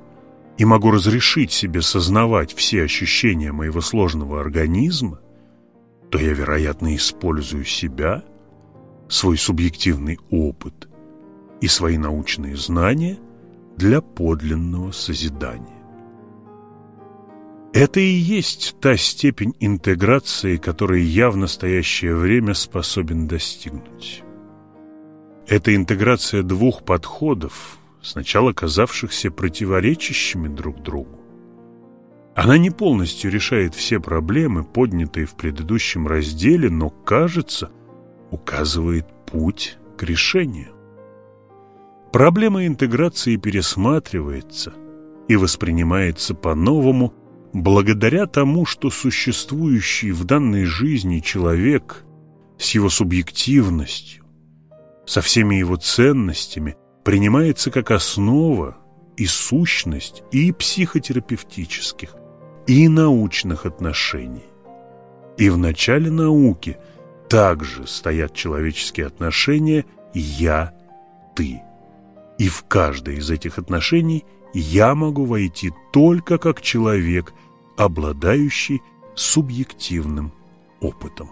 и могу разрешить себе сознавать все ощущения моего сложного организма, то я, вероятно, использую себя, свой субъективный опыт и свои научные знания для подлинного созидания. Это и есть та степень интеграции, которой я в настоящее время способен достигнуть. Это интеграция двух подходов, сначала казавшихся противоречащими друг другу. Она не полностью решает все проблемы, поднятые в предыдущем разделе, но, кажется, указывает путь к решению. Проблема интеграции пересматривается и воспринимается по-новому благодаря тому, что существующий в данной жизни человек с его субъективностью, со всеми его ценностями принимается как основа и сущность и психотерапевтических, и научных отношений. И в начале науки также стоят человеческие отношения «я-ты». И в каждое из этих отношений я могу войти только как человек, обладающий субъективным опытом.